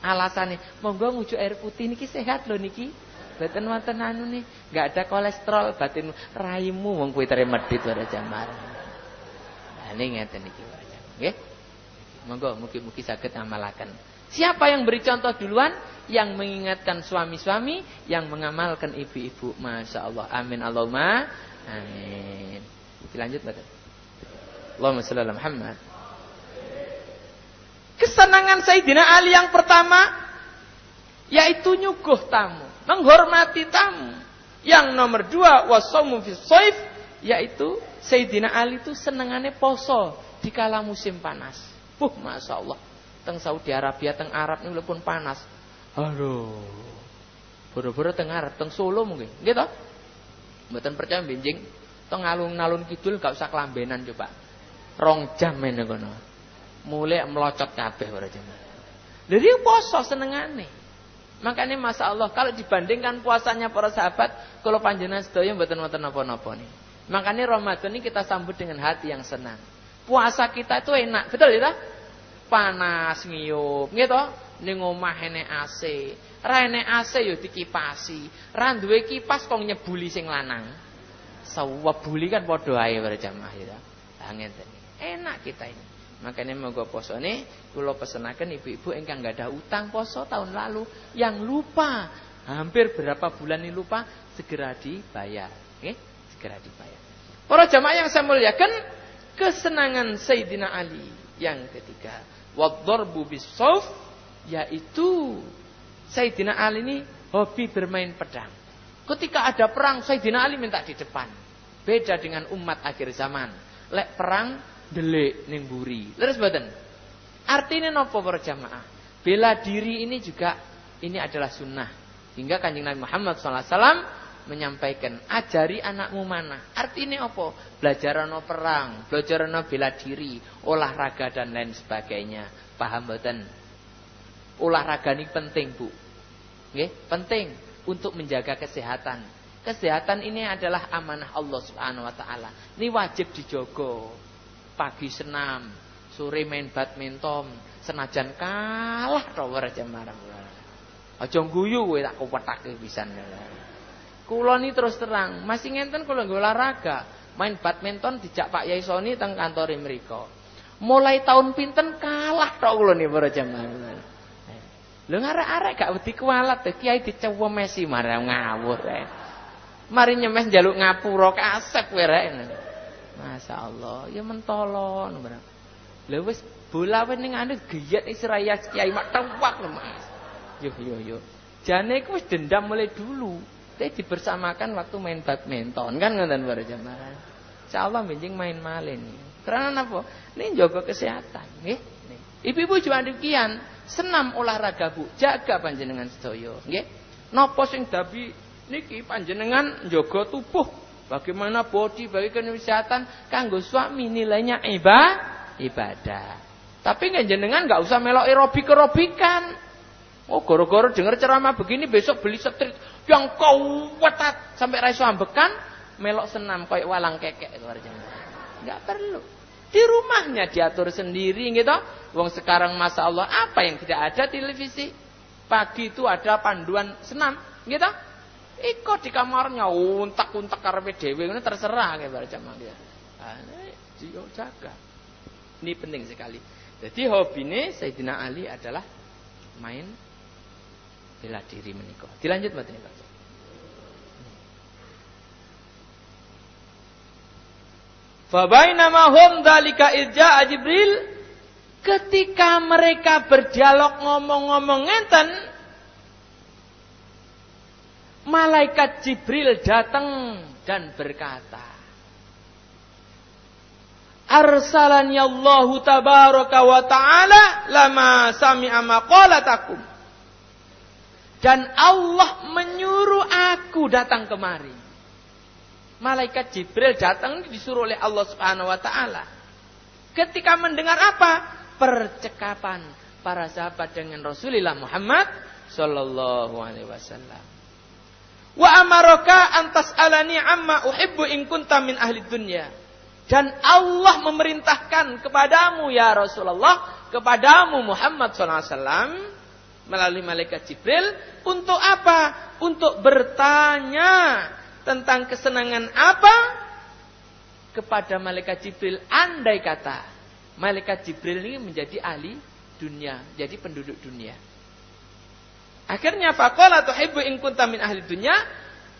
Alasane monggo ngujuk air putih niki sehat loh niki. Batin wonten anu nih, nggak ada kolesterol, batin raimu wong kuwi tere medhit ora jamar. Nah ini ngeten iki Nggih. Monggo mugi-mugi saged amalaken. Siapa yang beri contoh duluan? Yang mengingatkan suami-suami, yang mengamalkan ibu-ibu. Masya Allah. Amin Allahumma. Amin. Dilanjut betul. Allahumma salli ala Muhammad. Kesenangan Sayyidina Ali yang pertama yaitu nyuguh tamu menghormati tamu. Yang nomor dua wasomu fi soif yaitu Sayyidina Ali itu senengannya poso di kala musim panas. Puh, masya Allah. Teng Saudi Arabia, teng Arab ini pun panas. Aduh, boro-boro teng Arab, teng Solo mungkin, gitu. Mboten percaya benjing, teng alun-alun kidul gak usah kelambenan coba. Rong jam kono. Mulai melocot kabeh ora jam. Jadi poso senengane. Makanya masa Allah kalau dibandingkan puasanya para sahabat, kalau panjenengan sedaya mboten wonten napa-napa nih. Makanya Ramadan ini kita sambut dengan hati yang senang. Puasa kita itu enak, betul ya? Panas ngiyup, gitu. Ning omah enek AC. Ra enek AC yo dikipasi. Ra duwe kipas kok nyebuli sing lanang. Sawebuli kan padha ae berjamaah ya. Ngeten. Enak kita ini. Makanya moga poso ini kula pesenaken ibu-ibu engkang nggak ada utang poso tahun lalu yang lupa hampir berapa bulan ini lupa segera dibayar, okay? segera dibayar. Para jamaah yang saya muliakan kesenangan Sayyidina Ali yang ketiga wadharbu bisawf yaitu Sayyidina Ali ini hobi bermain pedang. Ketika ada perang Sayyidina Ali minta di depan. Beda dengan umat akhir zaman. Lek perang delik ning buri. Terus mboten. Artinya nopo para jamaah? Bela diri ini juga ini adalah sunnah. Hingga kanjeng Nabi Muhammad SAW menyampaikan ajari anakmu mana. Artinya apa? Belajar no perang, belajar no bela diri, olahraga dan lain sebagainya. Paham mboten? Olahraga ini penting, Bu. Nggih, penting untuk menjaga kesehatan. Kesehatan ini adalah amanah Allah Subhanahu wa taala. Ini wajib dijogo pagi senam, sore main badminton, senajan kalah to aja marang. Aja guyu kowe tak kuwetake pisan. Kula ni terus terang, masih ngenten kula nggo olahraga, main badminton dijak Pak Yai Soni teng kantor mriku. Mulai tahun pinten kalah tok kula ni para jamaah. Lho ngarek-arek gak wedi kualat kiai dicewemesi marang ngawur. Mari nyemes njaluk ngapura kasep kowe rek. Masya Allah, ya mentolon. Lha wis bola ning anu geyet Israya kiai mak tewak lho Mas. Yo yo yo. Jane iku wis dendam mulai dulu. Tapi dibersamakan waktu main badminton kan ngoten para jamaah. Insyaallah benjing main malin. Karena apa? Ini jaga kesehatan, nggih. Ibu-ibu juga demikian, senam olahraga Bu, jaga panjenengan sedaya, nggih. Napa sing dabi niki panjenengan jaga tubuh Bagaimana body, bagaimana kesehatan kanggo suami nilainya ibadah. ibadah. Tapi nggak jenengan nggak usah melok aerobik aerobikan. Oh goro-goro dengar ceramah begini besok beli street yang kau wetat sampai raiso ambekan melok senam kayak walang kekek luar nggak perlu. Di rumahnya diatur sendiri gitu. Wong sekarang masa Allah apa yang tidak ada televisi? Pagi itu ada panduan senam, gitu. Iko di kamarnya untak-untak karepe dhewe ini terserah kayak para jamaah dia. Ah, jaga. Ini penting sekali. Jadi hobi ini Sayyidina Ali adalah main bela diri menikah. Dilanjut mboten Pak. Fabainama hum dalika irja Jibril ketika mereka berdialog ngomong-ngomong ngenten malaikat Jibril datang dan berkata Arsalani Allahu tabaraka wa ta'ala lama sami'a maqalatakum dan Allah menyuruh aku datang kemari malaikat Jibril datang disuruh oleh Allah Subhanahu wa taala. Ketika mendengar apa? Percakapan para sahabat dengan Rasulullah Muhammad sallallahu alaihi wasallam. Wa amaraka antas alani amma uhibbu in kunta min ahli dunya. Dan Allah memerintahkan kepadamu ya Rasulullah, kepadamu Muhammad wasallam melalui malaikat Jibril untuk apa? Untuk bertanya tentang kesenangan apa kepada malaikat Jibril andai kata malaikat Jibril ini menjadi ahli dunia, jadi penduduk dunia. Akhirnya faqala tuhibbu in kunta min ahli dunia?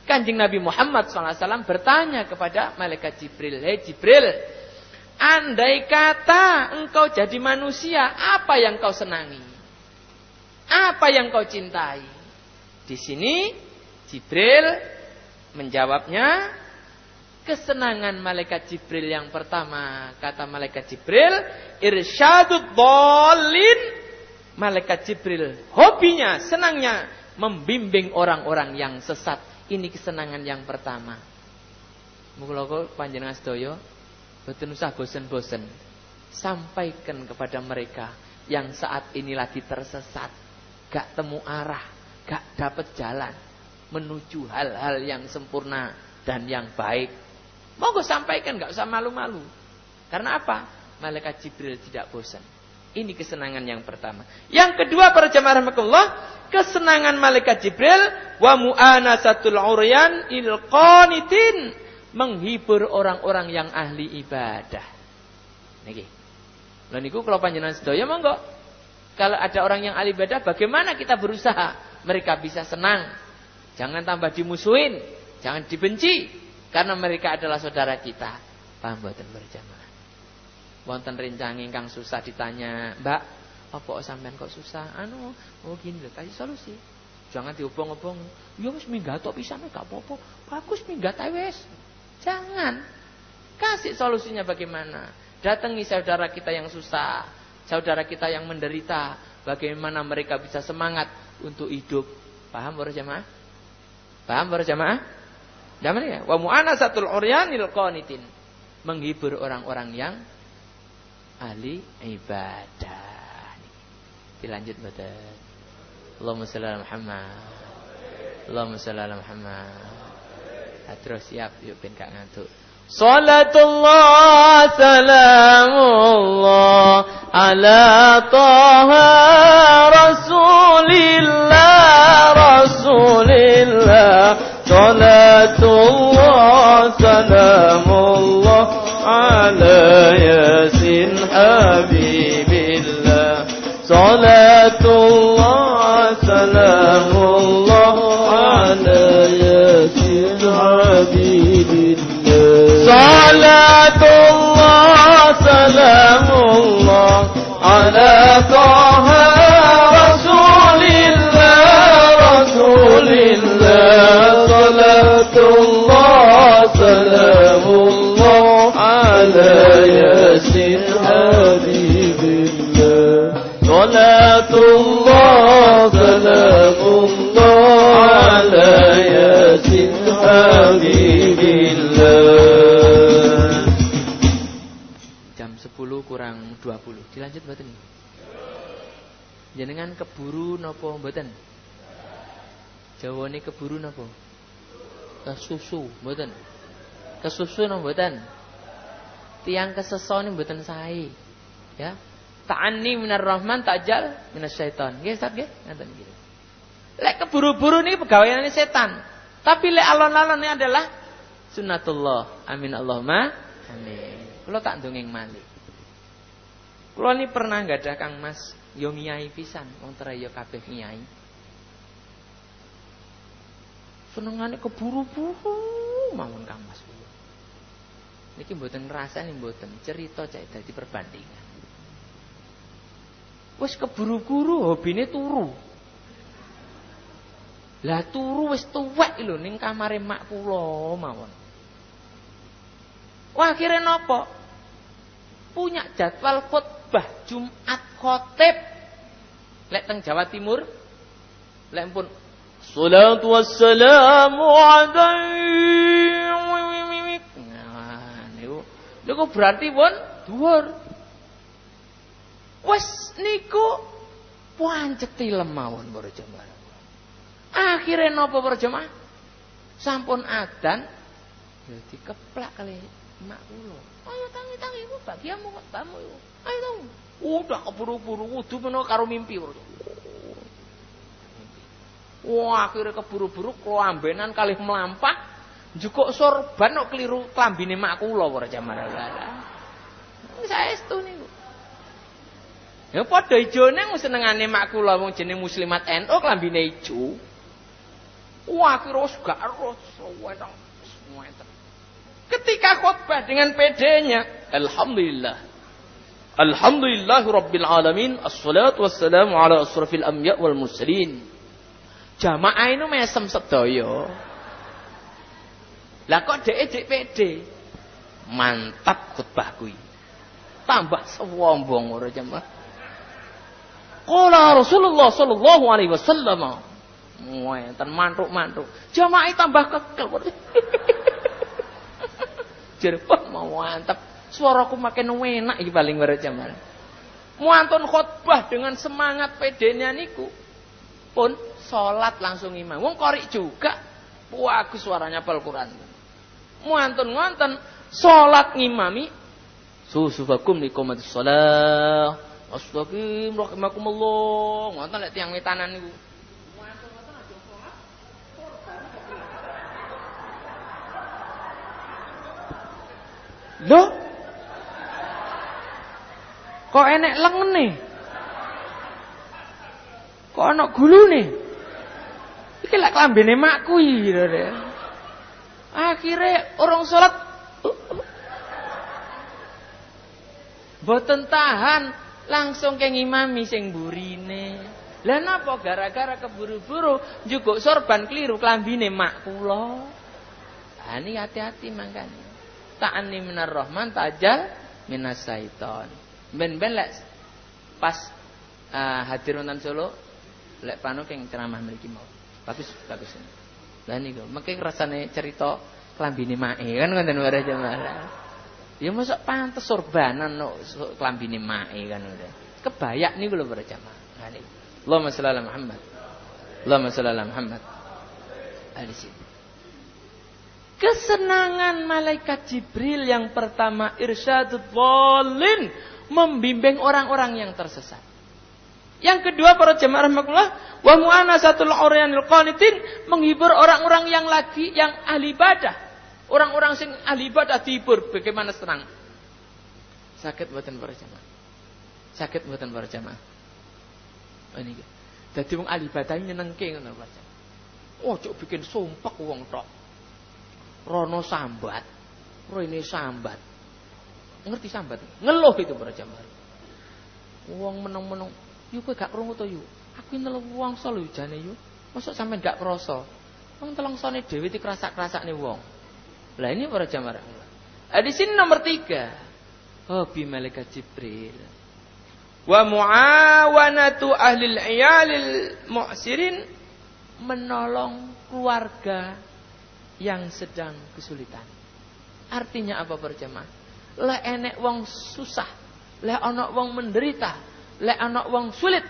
Kanjeng Nabi Muhammad SAW bertanya kepada malaikat Jibril, "Hei Jibril, andai kata engkau jadi manusia, apa yang kau senangi? Apa yang kau cintai?" Di sini Jibril Menjawabnya kesenangan malaikat Jibril yang pertama kata malaikat Jibril irsyadud dolin malaikat Jibril hobinya senangnya membimbing orang-orang yang sesat ini kesenangan yang pertama Mula panjenengan sedaya boten usah bosen-bosen sampaikan kepada mereka yang saat ini lagi tersesat gak temu arah gak dapat jalan menuju hal-hal yang sempurna dan yang baik. Monggo sampaikan, nggak usah malu-malu. Karena apa? Malaikat Jibril tidak bosan. Ini kesenangan yang pertama. Yang kedua para jemaah rahmatullah, kesenangan malaikat Jibril wa mu'anasatul uryan il qanitin menghibur orang-orang yang ahli ibadah. Niki. Lha niku kalau panjenengan sedaya monggo. Kalau ada orang yang ahli ibadah bagaimana kita berusaha mereka bisa senang, Jangan tambah dimusuhin, jangan dibenci karena mereka adalah saudara kita. Paham mboten berjamaah? Wonten rencang ingkang susah ditanya, "Mbak, apa sampean kok susah?" Anu, oh gini loh, kasih solusi. Jangan diobong-obong. Ya wis minggat tok pisan gak apa-apa. Bagus minggat ae wis. Jangan. Kasih solusinya bagaimana? Datangi saudara kita yang susah, saudara kita yang menderita, bagaimana mereka bisa semangat untuk hidup. Paham berjamaah? Paham para jamaah? Zaman ya. Wa mu'anasatul uryanil qanitin. Menghibur orang-orang yang ahli ibadah. Dilanjut betul. Allahumma salli ala Muhammad. Allahumma salli ala Muhammad. Nah, terus siap yuk ben gak ngantuk. Salatullah salamullah ala taha rasulillah rasulillah Salatullah salamullah habibillah Salatullah salamullah ala yasin habibillah صلاة الله سلام الله على طه رسول الله رسول الله. صلاة الله سلام الله على ياسين الله على ياسين حبيب الله Jam 10 kurang 20. Dilanjut mboten nih. Jenengan keburu napa mboten? Jawane keburu napa? Kesusu mboten? Kesusu napa mboten? tiang keseson mboten sae. Ya. Ta'anni minar rahman ta'jal minas syaitan. Nggih, Ustaz nggih? Ngaten nggih. Lek keburu-buru ini pegawaiannya setan. Tapi lek alon-alon ini adalah sunnatullah. Amin Allahumma. Amin. Kalau tak dongeng malik. Kalau ini pernah nggak ada Kang Mas yo ngiyai pisan, wong yo kabeh ngiyai. Senengane keburu-buru mawon Kang Mas. Niki mboten ngrasani mboten cerita cek dadi perbandingan. Wis keburu-buru hobine turu. Lah turu wis tuwek lho ning kamare mak kula mawon. Wah akhirnya nopo? Punya jadwal khutbah Jumat khotib. Lek teng Jawa Timur, lek pun Salatu wassalamu alaihi. Nah, niku niku berarti pun dhuwur. Wes niku pancet tilem mawon para jemaah. Akhirnya nopo para jemaah? Sampun adan jadi keplak kali mak kula. Ayo tangi tangi ku bagiamu kok tamu yo. Ayo tamu. Udah keburu-buru wudu menawa karo mimpi. Wah, akhirnya keburu-buru kelambenan kali melampah. Jukuk sorban kok keliru klambine mak kula para jamaah. Saestu niku. Ya padha ijone senengane mak kula wong jeneng muslimat NU klambine ijo. Wah, kira gak ero Ketika khutbah dengan pedenya, alhamdulillah. Alhamdulillah rabbil alamin, assalatu wassalamu ala asrafil anbiya wal mursalin. Jamaah itu mesem sedaya. Lah kok dhek dhek pede. Mantap khutbah kuwi. Tambah sewombong ora jamaah. Qala Rasulullah sallallahu alaihi wasallam Ngeten mantuk-mantuk. Jamaah tambah kekel. Jerpah mau mantap. Suaraku makin enak iki paling ora jamaah. Muantun khutbah dengan semangat pedenya niku. Pun salat langsung imam. Wong korik juga. Wagu suaranya pal Quran. Muantun ngonten salat ngimami susufakum liqamatis shalah. Astagfirullah rahimakumullah. Ngoten lek tiyang wetanan niku. Loh? Kok enek lengene? Kok ana gulune? Iki lek klambene makku iki lho. Akhire orang salat Boten tahan langsung ke ngimami sing burine. Lah napa gara-gara keburu-buru njukuk sorban keliru klambine mak kula. Ah ini hati-hati mangkane ta'anni minar rahman tajal minas syaiton. Ben-ben lek pas uh, hadir wonten Solo lek panu keng ceramah mriki mau. Bagus bagus. Lah niku mengke rasane cerita klambine mae kan ngoten wae jamaah. Ya mosok pantes sorbanan no klambine mae kan udah. Kebayak niku lho para jamaah. Nah. Allahumma shalli ala Muhammad. Allahumma shalli ala Muhammad. Di sini. Kesenangan malaikat Jibril yang pertama irsyadul dhalin membimbing orang-orang yang tersesat. Yang kedua para jemaah rahmatullah wa mu'anasatul uryanil qanitin menghibur orang-orang yang lagi yang ahli ibadah. Orang-orang sing ahli ibadah dihibur bagaimana senang. Sakit buatan para jemaah. Sakit buatan para jemaah. Oh, ini. Dadi wong ahli ibadah nyenengke ngono para. Oh, cok bikin sumpah wong tok. Rono sambat. Rene sambat. Ngerti sambat? Ngeluh itu para jamaah. Wong meneng-meneng, "Yu kowe gak krungu to, Yu? Aku ndelok wong lho jane, Yu. Mosok sampean gak krasa?" Wong telongsone dhewe dikerasak-kerasakne wong. Lah ini para jamaah. Nah, di sini nomor tiga. Hobi malaikat Jibril. Wa muawanatu ahli iyalil mu'sirin menolong keluarga yang sedang kesulitan. Artinya apa berjamaah? Le enek wong susah, le anak wong menderita, le anak wong sulit.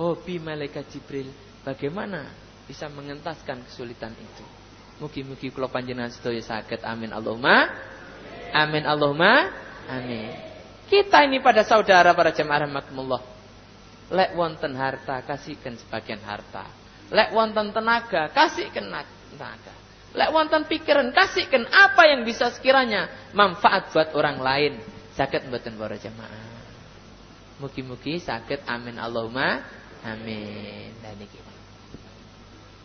Hobi malaikat Jibril bagaimana bisa mengentaskan kesulitan itu. Mugi-mugi kula panjenengan sedaya sakit amin Allahumma. Amin Allahumma amin. Kita ini pada saudara para jemaah rahmatullah. Lek wonten harta kasihkan sebagian harta. Lek wonten tenaga kasihkan tenaga. Lek wonten pikiran kasihkan apa yang bisa sekiranya manfaat buat orang lain. Sakit mboten para jemaah. Mugi-mugi sakit amin Allahumma amin. Dan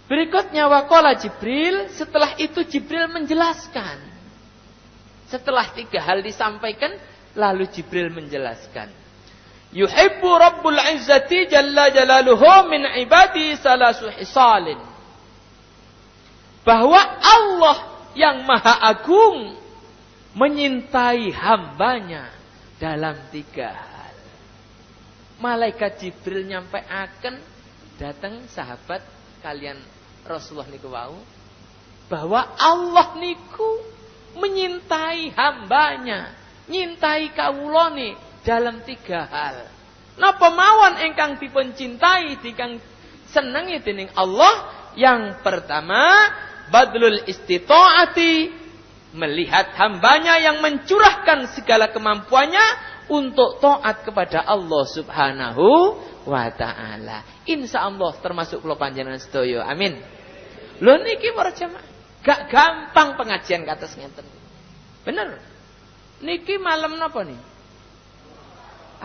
Berikutnya wakola Jibril, setelah itu Jibril menjelaskan. Setelah tiga hal disampaikan, lalu Jibril menjelaskan. Yuhibbu Rabbul Izzati Jalla Jalaluhu min ibadi salasu hisalin. Bahwa Allah yang maha agung menyintai hambanya dalam tiga hal. Malaikat Jibril nyampe akan datang sahabat kalian Rasulullah niku wau bahwa Allah niku menyintai hambanya, nyintai kawulane dalam tiga hal. Napa mawon ingkang dipun cintai, dikang senengi dening Allah? Yang pertama, badlul istita'ati melihat hambanya yang mencurahkan segala kemampuannya untuk taat kepada Allah Subhanahu wa taala. Insyaallah termasuk kula panjenengan sedaya. Amin. Lho niki para jamaah, gak gampang pengajian kados ngeten. Bener. Niki malam napa nih?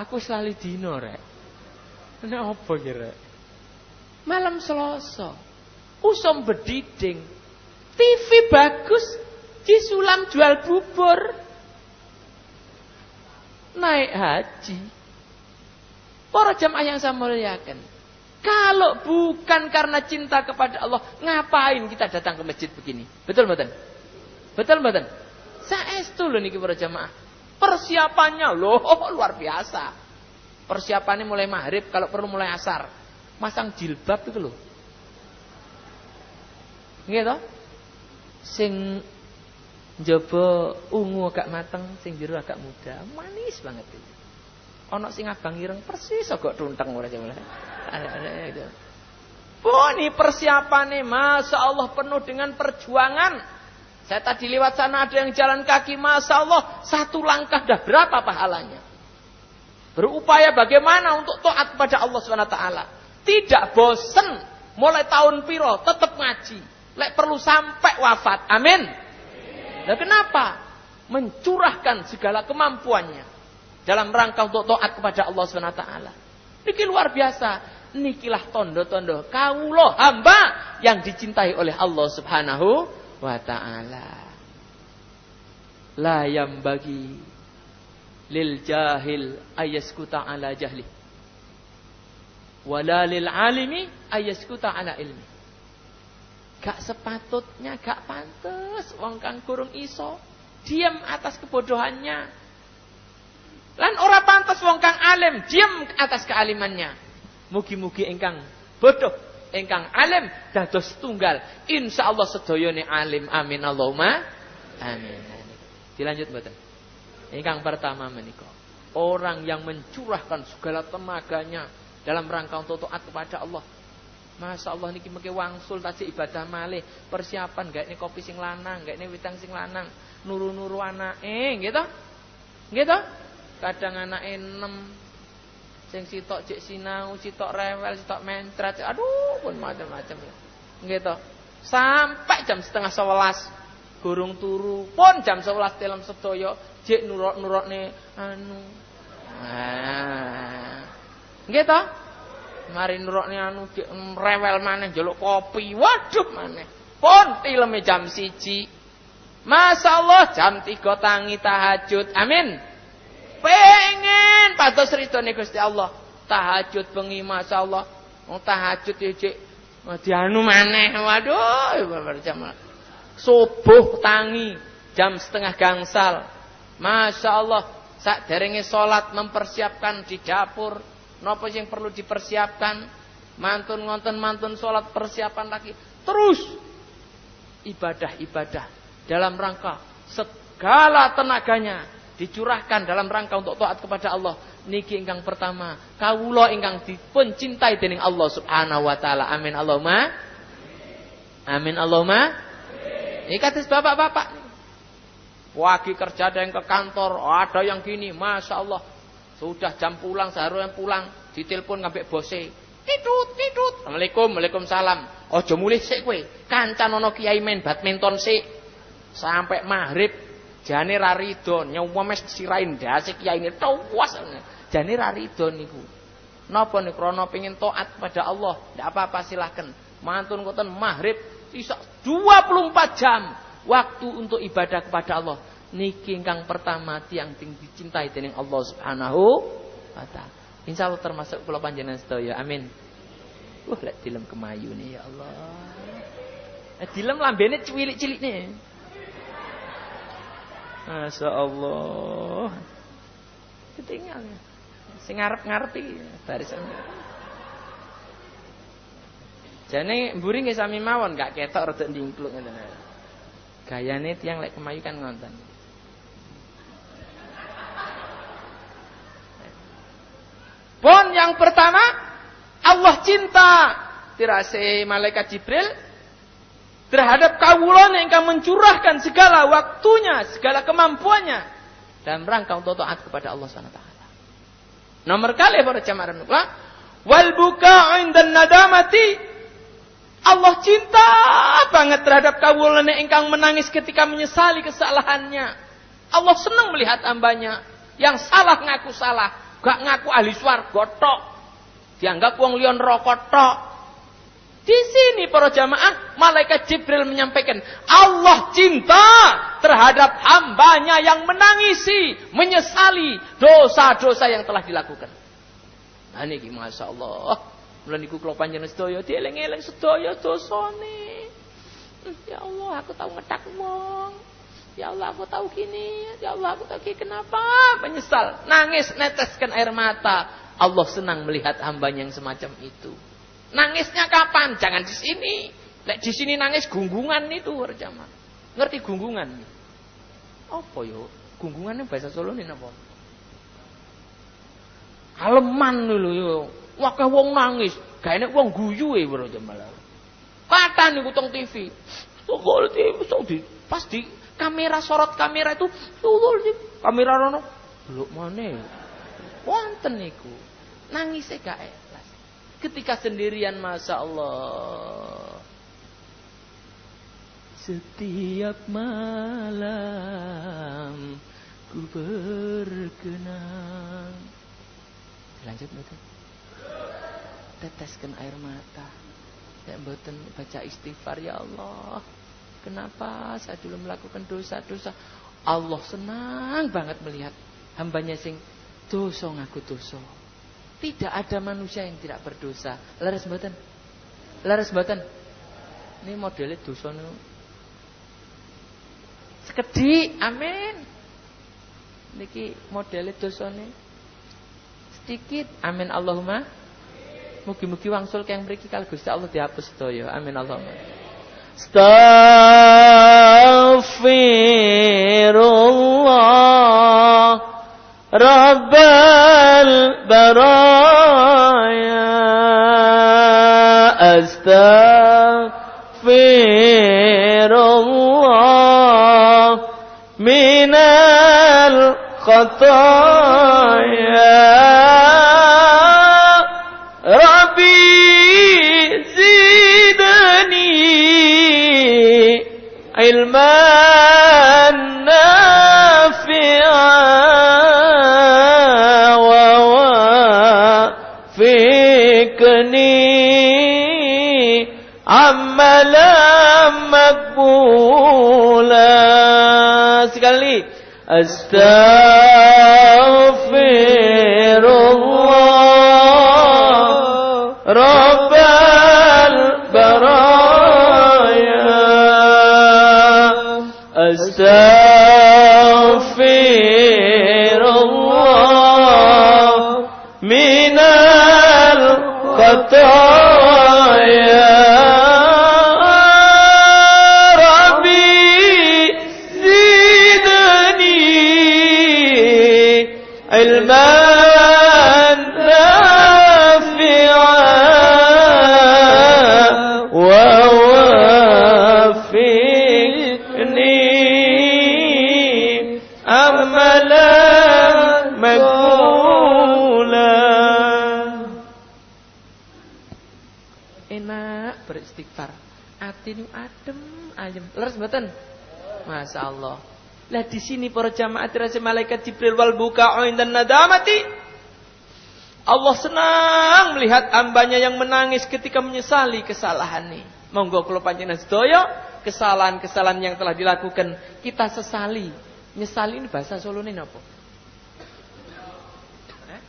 Aku selalu dino rek. Ini apa kira? Malam Selasa. Usum bediding. TV bagus. Disulam jual bubur. Naik haji. Para jamaah yang saya muliakan. Kalau bukan karena cinta kepada Allah, ngapain kita datang ke masjid begini? Betul betul? Betul betul? Saestu loh niki para jamaah. Persiapannya loh luar biasa. Persiapannya mulai maghrib, kalau perlu mulai asar. Masang jilbab itu loh. Gitu? Sing njaba ungu agak mateng, sing jero agak muda. Manis banget itu. Ono sing abang ireng persis agak tunteng ora jamaah. Ada, Oh ini persiapannya Masya Allah penuh dengan perjuangan. Saya tadi lewat sana ada yang jalan kaki Masya Allah. Satu langkah dah berapa pahalanya. Berupaya bagaimana untuk taat kepada Allah SWT. Tidak bosen. Mulai tahun piro tetap ngaji. Lek perlu sampai wafat. Amin. Nah kenapa? Mencurahkan segala kemampuannya. Dalam rangka untuk taat kepada Allah SWT. Ini luar biasa nikilah tondo-tondo kaulo hamba yang dicintai oleh Allah Subhanahu wa taala. La yang bagi lil jahil ayaskuta ala jahli. Wala lil alimi ayaskuta ala ilmi. Gak sepatutnya, gak pantas wong kang kurung iso diam atas kebodohannya. Lan ora pantas wong kang alim diam atas kealimannya. Mugi-mugi engkang bodoh, engkang alim dados tunggal. Insyaallah sedayane alim. Amin Allahumma amin. Dilanjut mboten. Engkang pertama menika orang yang mencurahkan segala tenaganya dalam rangka untuk taat kepada Allah. Masya Allah niki mengke wangsul tasik ibadah malih, persiapan gak ini kopi sing lanang, gak ini witang sing lanang, nuru-nuru anake, gitu. Gitu. Kadang anake 6 Sing sitok cek sinau, sitok rewel, sitok mentret. Aduh, pun macam-macam. Gitu. Sampai jam setengah sebelas gurung turu pun jam sebelas dalam sedoyo cek nurok-nurok nih anu. Nah. Gitu. Mari nurok nih anu rewel mana jaluk kopi. Waduh mana. Pun filmnya jam siji. Masya Allah jam tiga tangi tahajud. Amin. Pengen patos ridhone Gusti Allah. Tahajud bengi masyaallah. Wong tahajud ya cek dianu maneh. Waduh, berjamaah. Subuh tangi jam setengah gangsal. Masya Allah. Sak derenge salat mempersiapkan di dapur. Napa yang perlu dipersiapkan? Mantun ngonten mantun salat persiapan lagi. Terus ibadah-ibadah dalam rangka segala tenaganya dicurahkan dalam rangka untuk taat kepada Allah niki ingkang pertama kawula ingkang dipun cintai dening Allah Subhanahu wa taala amin Allahumma amin Allahumma iki kados bapak-bapak Pagi kerja ada yang ke kantor, ada yang gini, masya Allah. Sudah jam pulang, seharusnya pulang, ditelepon ngambil bose. Tidut, tidut. Assalamualaikum, Waalaikumsalam. Ojo mulih sik kowe. Kancan ana kiai main badminton sik. Sampai maghrib jane ra rido, nyawa mes sirain ndase kiai ini tawas. Jane ra rido niku. Napa niku krana pengin taat pada Allah, ndak apa-apa silahkan. Mantun ngoten maghrib iso 24 jam waktu untuk ibadah kepada Allah niki ingkang pertama tiang ting dicintai dening Allah Subhanahu wa taala. Insyaallah termasuk kula panjenengan sedaya. Amin. Wah, lek dilem kemayu nih ya Allah. Eh, dilem lambene cilik-cilik nih. Masya Allah. Ketinggal ya. Sing ngarep-ngarepi barisan. Jane mburi nggih sami mawon gak ketok rada ndingkluk ngoten. Gayane tiang lek kemayu kan ngonten. Pun yang pertama Allah cinta. Tirase malaikat Jibril terhadap kawulane yang mencurahkan segala waktunya, segala kemampuannya dalam rangka untuk taat kepada Allah SWT. Nomor kali para jamaah wal buka dan nadamati. Allah cinta banget terhadap kawulane engkang menangis ketika menyesali kesalahannya. Allah senang melihat hambanya. Yang salah ngaku salah, gak ngaku ahli swarga tok. Dianggap wong lion rokok tok. Di sini para jamaah, malaikat Jibril menyampaikan, Allah cinta terhadap hambanya yang menangisi, menyesali dosa-dosa yang telah dilakukan. Nah ini Masya Allah. Mula niku kula panjenengan sedaya dieling-eling sedaya dosane. Ya Allah, aku tahu ngetak wong. Ya Allah, aku tahu gini. Ya Allah, aku tahu gini. Kenapa? Menyesal. Nangis, neteskan air mata. Allah senang melihat hambanya yang semacam itu. Nangisnya kapan? Jangan di sini. Lek di sini nangis gunggungan itu berjamaah. Ngerti gunggungan? Apa yo? Gunggungan bahasa Solo ini apa? Kaleman dulu yo. Wakah wong nangis, gak enek wong guyu e bro malah. Kata niku teng TV. Tunggu TV pas kamera sorot kamera itu tunggu kamera rono. Belum mana? Wonten niku. Nangis e gak ikhlas. Ketika sendirian masa Allah. Setiap malam ku berkenang lanjut betul teteskan air mata. Ya mboten baca istighfar ya Allah. Kenapa saya dulu melakukan dosa-dosa? Allah senang banget melihat hambanya sing dosa ngaku dosa. Tidak ada manusia yang tidak berdosa. Laras mboten? Laras mboten? Ini modelnya dosa nih. Sekedhi, amin. Niki modelnya dosa nih. Sedikit, amin Allahumma. Mugi-mugi wangsul kang mriki kal Gusti Allah dihapus sedaya. Amin Allahumma. استغفر الله رب البرايا استغفر الله من الخطايا mula sekali astaghfirullah. Allah. Lah di sini para jamaah dirasa malaikat Jibril wal buka dan nadamati. Allah senang melihat hambanya yang menangis ketika menyesali kesalahan ini. Monggo kalau panjenengan sedaya kesalahan-kesalahan yang telah dilakukan kita sesali. Nyesali ini bahasa Solo ini apa? Eh?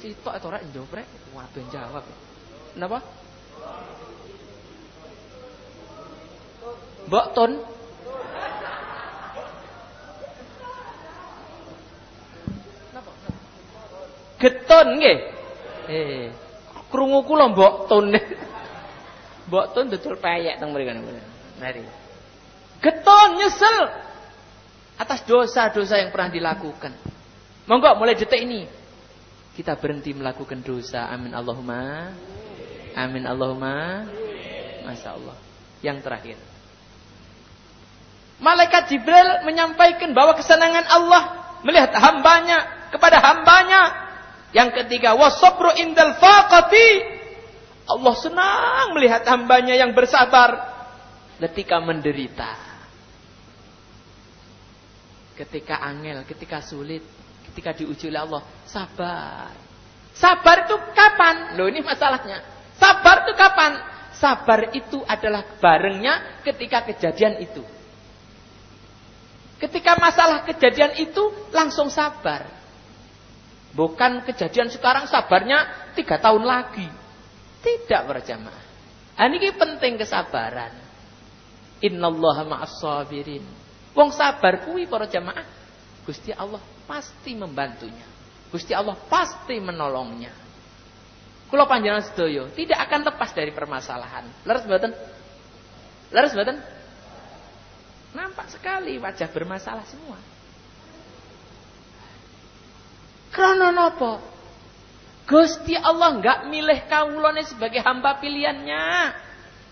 Sitok atau ora njawab rek? Waduh jawab. Kenapa? Mbok Ton Geton nggih. Eh, krungu kula mbok Ton. Mbok Ton dodol peyek teng mriki Mari. Geton nyesel atas dosa-dosa yang pernah dilakukan. Monggo mulai detik ini kita berhenti melakukan dosa. Amin Allahumma. Amin Allahumma. Masya Allah. Yang terakhir. Malaikat Jibril menyampaikan bahwa kesenangan Allah melihat hambanya kepada hambanya. Yang ketiga, wasabru indal faqati. Allah senang melihat hambanya yang bersabar ketika menderita. Ketika angel, ketika sulit, ketika diuji oleh Allah, sabar. Sabar itu kapan? Loh ini masalahnya. Sabar itu kapan? Sabar itu adalah barengnya ketika kejadian itu. Ketika masalah kejadian itu langsung sabar. Bukan kejadian sekarang sabarnya tiga tahun lagi. Tidak berjamaah. Ini penting kesabaran. Innallaha ma'as sabirin. Wong sabar kuwi para jamaah. Gusti Allah pasti membantunya. Gusti Allah pasti menolongnya. Kula panjenengan sedaya tidak akan lepas dari permasalahan. Leres mboten? Leres mboten? Nampak sekali wajah bermasalah semua. Krono nopo? Gusti Allah enggak milih kawulane sebagai hamba pilihannya.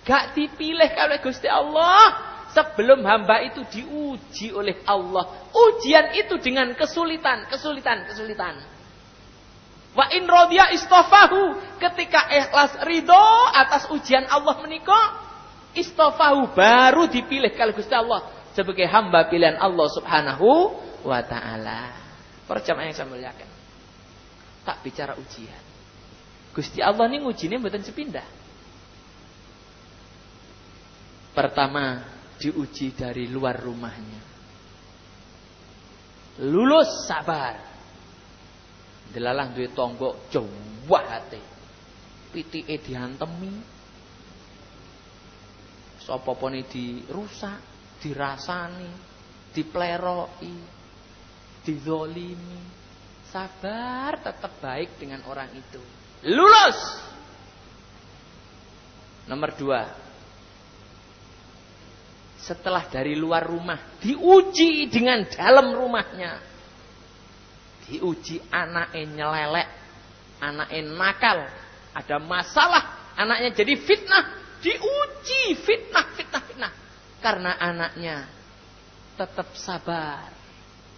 Enggak dipilih oleh Gusti Allah sebelum hamba itu diuji oleh Allah. Ujian itu dengan kesulitan, kesulitan, kesulitan. Wa in rodiya istofahu ketika ikhlas ridho atas ujian Allah menikah istofahu baru dipilih kalau Gusti Allah sebagai hamba pilihan Allah Subhanahu wa taala. Perjamaah yang saya muliakan. Tak bicara ujian. Gusti Allah ini ngujine mboten sepindah. Pertama, diuji dari luar rumahnya. Lulus sabar. Delalah duwe tonggo jawah hati. Pitike diantemi, Sapa-pone dirusak, dirasani, dipleroki, dizolimi. Sabar tetap baik dengan orang itu. Lulus. Nomor dua. Setelah dari luar rumah. Diuji dengan dalam rumahnya. Diuji anaknya nyelelek. Anaknya nakal. Ada masalah. Anaknya jadi fitnah Diuji fitnah, fitnah, fitnah. Karena anaknya tetap sabar.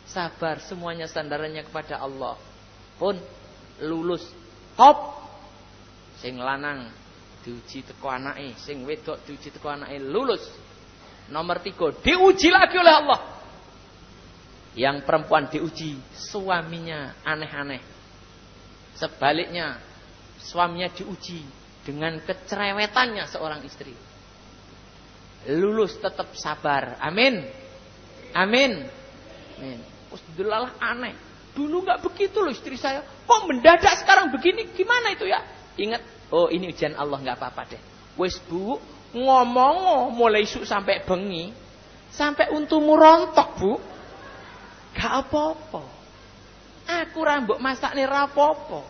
Sabar semuanya sandarannya kepada Allah. Pun lulus top. Sing lanang diuji teko anake, sing wedok diuji teko anake lulus. Nomor tiga diuji lagi oleh Allah. Yang perempuan diuji suaminya aneh-aneh. Sebaliknya suaminya diuji dengan kecerewetannya seorang istri. Lulus tetap sabar. Amin. Amin. Amin. Terus delalah aneh. Dulu nggak begitu loh istri saya. Kok mendadak sekarang begini? Gimana itu ya? Ingat, oh ini ujian Allah nggak apa-apa deh. Wes bu, ngomong mulai isuk sampai bengi, sampai untumu rontok bu. Gak apa-apa. Aku rambut masak nih rapopo.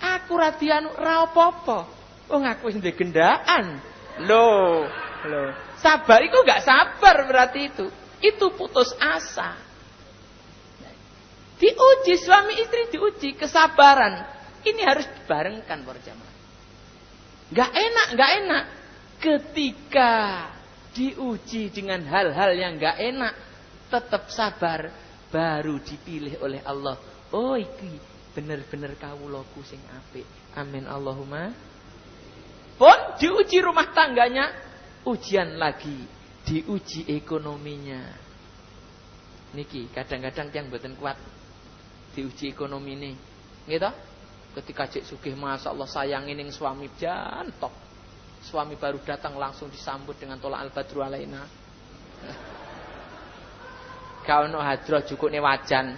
Aku radian ra apa-apa. Wong aku wis gendaan. Loh, loh. Sabar itu enggak sabar berarti itu. Itu putus asa. Diuji suami istri diuji kesabaran. Ini harus dibarengkan para jamaah. Enggak enak, enggak enak ketika diuji dengan hal-hal yang enggak enak, tetap sabar baru dipilih oleh Allah. Oh, iki bener-bener kawulaku sing apik. Amin Allahumma. Pun diuji rumah tangganya, ujian lagi, diuji ekonominya. Niki kadang-kadang yang buatan kuat diuji ekonomi ini. Gitu? Ketika cek sugih masa Allah sayang ini suami jantok. Suami baru datang langsung disambut dengan tolak al-badru alaina. Kau no hadroh cukup nih wajan.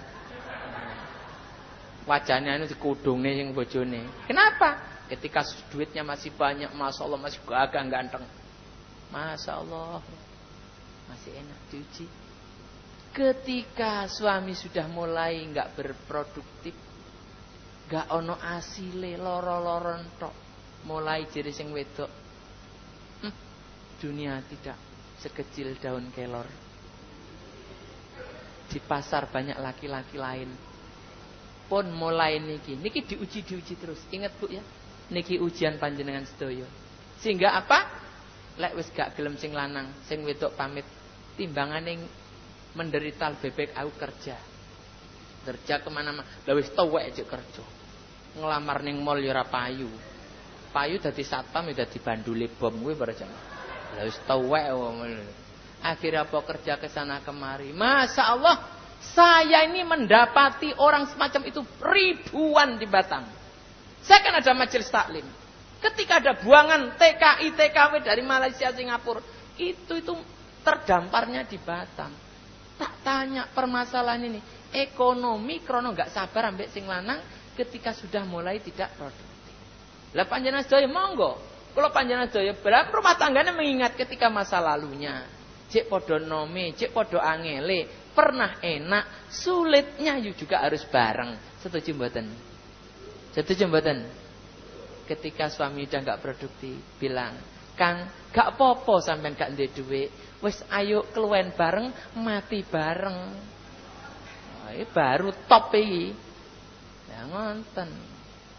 Wajannya itu dikudung nih yang bojone. Kenapa? Ketika duitnya masih banyak, masya Allah masih gagah ganteng. Masya Allah, masih enak diuji. Ketika suami sudah mulai nggak berproduktif, nggak ono asile loro-loro tok, mulai jadi sing wedok. Hmm, dunia tidak sekecil daun kelor. Di pasar banyak laki-laki lain. Pun mulai niki, niki diuji diuji terus. Ingat bu ya, niki ujian panjenengan sedaya. Sehingga apa? Lek wis gak gelem sing lanang, sing wedok pamit timbangane menderita bebek aku kerja. Kerja ke mana-mana. Lah wis tuwek aja kerja. Ngelamar ning mall ya ora payu. Payu dadi satpam ya dadi bandule bom kuwi para jamaah. Lah wis tuwek Akhirnya apa kerja ke sana kemari. Masya Allah, saya ini mendapati orang semacam itu ribuan di Batam. Saya kan ada majelis taklim. Ketika ada buangan TKI, TKW dari Malaysia, Singapura, itu itu terdamparnya di Batam. Tak tanya permasalahan ini, ekonomi krono nggak sabar ambek sing lanang ketika sudah mulai tidak produktif. Lah panjenengan sedaya monggo. Kalau panjenengan sedaya berapa rumah tangganya mengingat ketika masa lalunya. Cek podo nome, cek podo angele, pernah enak, sulitnya juga harus bareng. Setuju mboten? Setuju mboten? Ketika suami udah nggak produktif, bilang, "Kang, gak popo sampean gak ndek duit. Wis ayo keluwen bareng, mati bareng." Nah, ini baru top iki. Ya ngonten.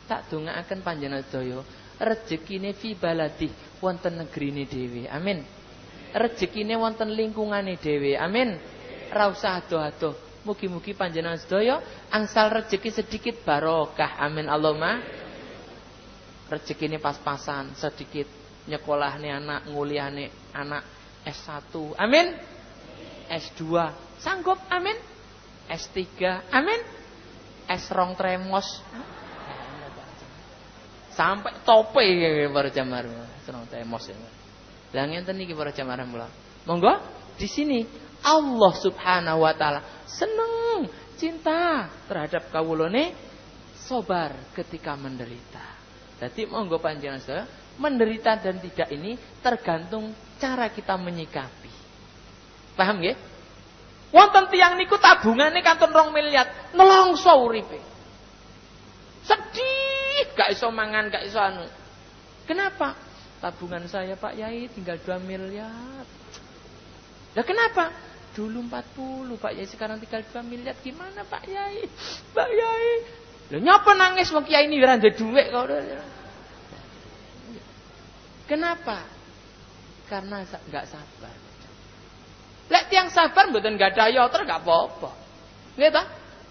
Tak dongaaken panjenengan sedaya, rezekine fi baladi wonten negrine dhewe. Amin. Rezekine wonten lingkungane dhewe. Amin. Ra usah ado-ado Mugi-mugi panjenengan sedaya angsal rezeki sedikit barokah. Amin Allahumma. Rezekine pas-pasan sedikit nyekolahne anak, nguliahne anak S1. Amin. S2 sanggup. Amin. S3. Amin. S2 tremos. Sampai tope para jamar. Serong tremos ya. Lah ngenten iki para jamar mula. Monggo di sini Allah Subhanahu wa taala seneng, cinta terhadap kawulane, sobar ketika menderita. Jadi monggo panjenengan menderita dan tidak ini tergantung cara kita menyikapi. Paham nggih? Wonten tiang niku tabungane kanton rong miliar, nelongso uripe. Sedih, gak iso mangan, gak iso anu. Kenapa? Tabungan saya Pak Yai tinggal 2 miliar. Lah kenapa? Dulu 40 Pak Yai sekarang tinggal 2 miliar gimana Pak Yai? Pak Yai. Loh nyapa nangis wong kiai ini ora duwe kok. Kenapa? Karena enggak sabar. Lek tiang sabar mboten gadah yoter enggak apa-apa. Nggih ta?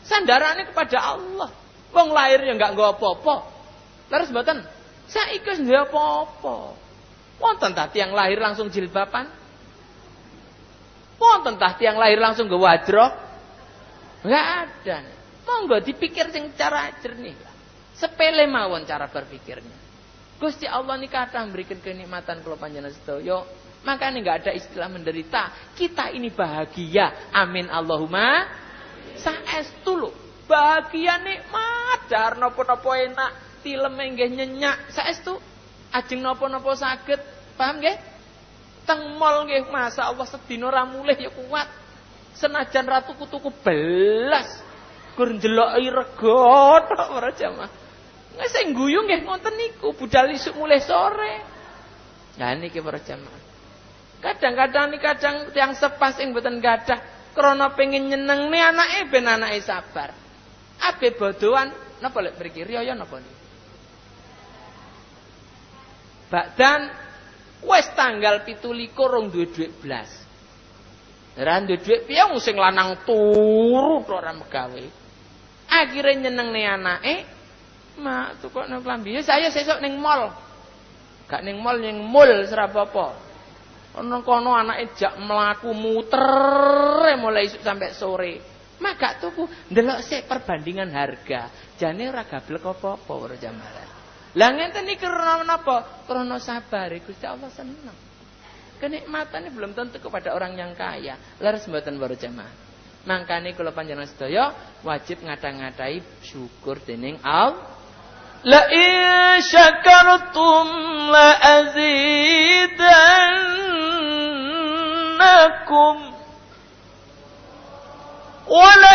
Sandarane kepada Allah. Wong lahir ya enggak nggo apa-apa. Terus mboten wis duwe apa-apa. Wonten ta tiang lahir langsung jilbaban? Wonten tah tiang lahir langsung ke wadro? Enggak ada. Monggo dipikir sing cara jernih. Sepele mawon cara berpikirnya. Gusti Allah ini kadang memberikan kenikmatan kalau panjenengan sedaya. Makanya enggak ada istilah menderita. Kita ini bahagia. Amin Allahumma. Saestu lho. Bahagia nikmat. Dar nopo-nopo enak. Tilem nggih nyenyak. Saestu. Ajeng nopo-nopo saged. Paham nggih? teng nggih masa Allah sedina ora mulih ya kuat. Senajan ratu kutuku belas gur ndeloki rega tok ora jamaah. Nggak sing guyu nggih ngoten niku budal isuk mulih sore. Nah niki para jamaah. Kadang-kadang nih kadang yang sepas ing mboten gadah krana pengin nyenengne anake ben anake sabar. Abe bodohan napa lek mriki riya napa niki? Bakdan Wes tanggal pitulikur rong duwe dhuwit blas. Ora duwe dhuwit piye sing lanang turu ora megawe. Akhire nyenengne anake, "Mak, tukokno klambi. Ya saya sesuk ning mall." Gak ning mall ning mall ora apa-apa. Ana kono anake jak mlaku muter mulai isuk sampai sore. Mak gak tuku, ndelok sik perbandingan harga. Jane ora gablek apa-apa ora jamaah. Lah ngenten iki karena napa? Karena sabar Gusti Allah seneng. Belum tentu kepada orang yang kaya. Laras mboten para jamaah. Mangkane kula panjenengan sedaya wajib ngata-ngatai syukur dening Allah. La in syakartum la azidannakum wa la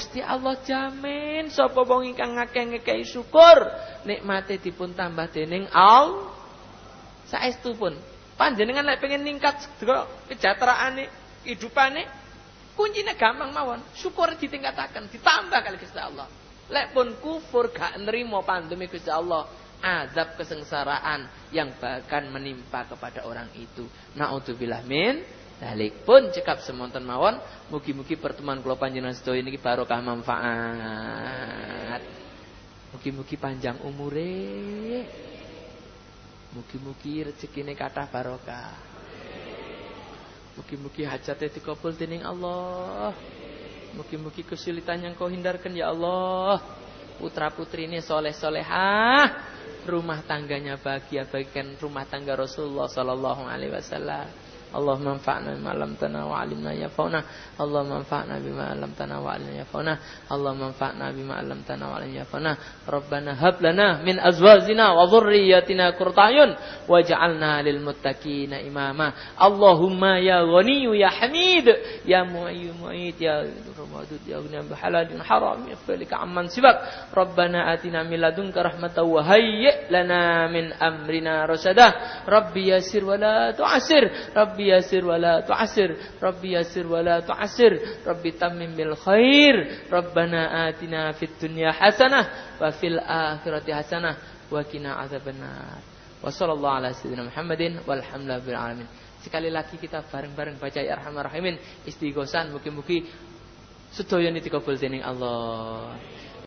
Gusti Allah jamin sapa wong ingkang ngakeh ngekei syukur nikmate dipun tambah dening Allah. Saestu pun panjenengan lek pengen ningkat kejahteraane hidupane kuncinya gampang mawon syukur ditingkataken ditambah kali Gusti Allah. Lek pun kufur gak nerima pandemi Gusti Allah azab kesengsaraan yang bahkan menimpa kepada orang itu. Naudzubillah min Dalik pun cekap semonten mawon mugi-mugi pertemuan kula panjenengan sedaya niki barokah manfaat. Mugi-mugi panjang umure. Mugi-mugi rezekine kathah barokah. Mugi-mugi hajate dikabul dening Allah. Mugi-mugi kesulitan yang kau hindarkan ya Allah. Putra putri ini soleh solehah. Rumah tangganya bahagia bagikan rumah tangga Rasulullah Sallallahu Alaihi Wasallam. Allahumma anfa'na bima 'allamtana wa 'allimna ya fauna. Allahumma anfa'na bima 'allamtana wa 'allimna ya fauna. Allahumma anfa'na bima 'allamtana wa 'allimna ya fauna. Rabbana hab min azwajina wa dhurriyyatina qurratayun waj'alna lil muttaqina imama. Allahumma ya ghaniyyu ya hamid ya mu'ayyu ya ramadud ya ghani ya bihalalin haram ighfirlika amman sibak. Rabbana atina min ladunka rahmatan min amrina rosada Rabbi yasir wa la tu'asir Rabbi yasir wa la tu'asir Rabbi tamim bil khair. Rabbana atina fid dunya hasanah wa fil akhirati hasanah wa qina adzabannar. Wa sallallahu ala sayyidina Muhammadin walhamdulillahi bil alamin. Sekali lagi kita bareng-bareng baca ya arhamar rahimin. Istighosan mugi-mugi sedaya niti kabul dening Allah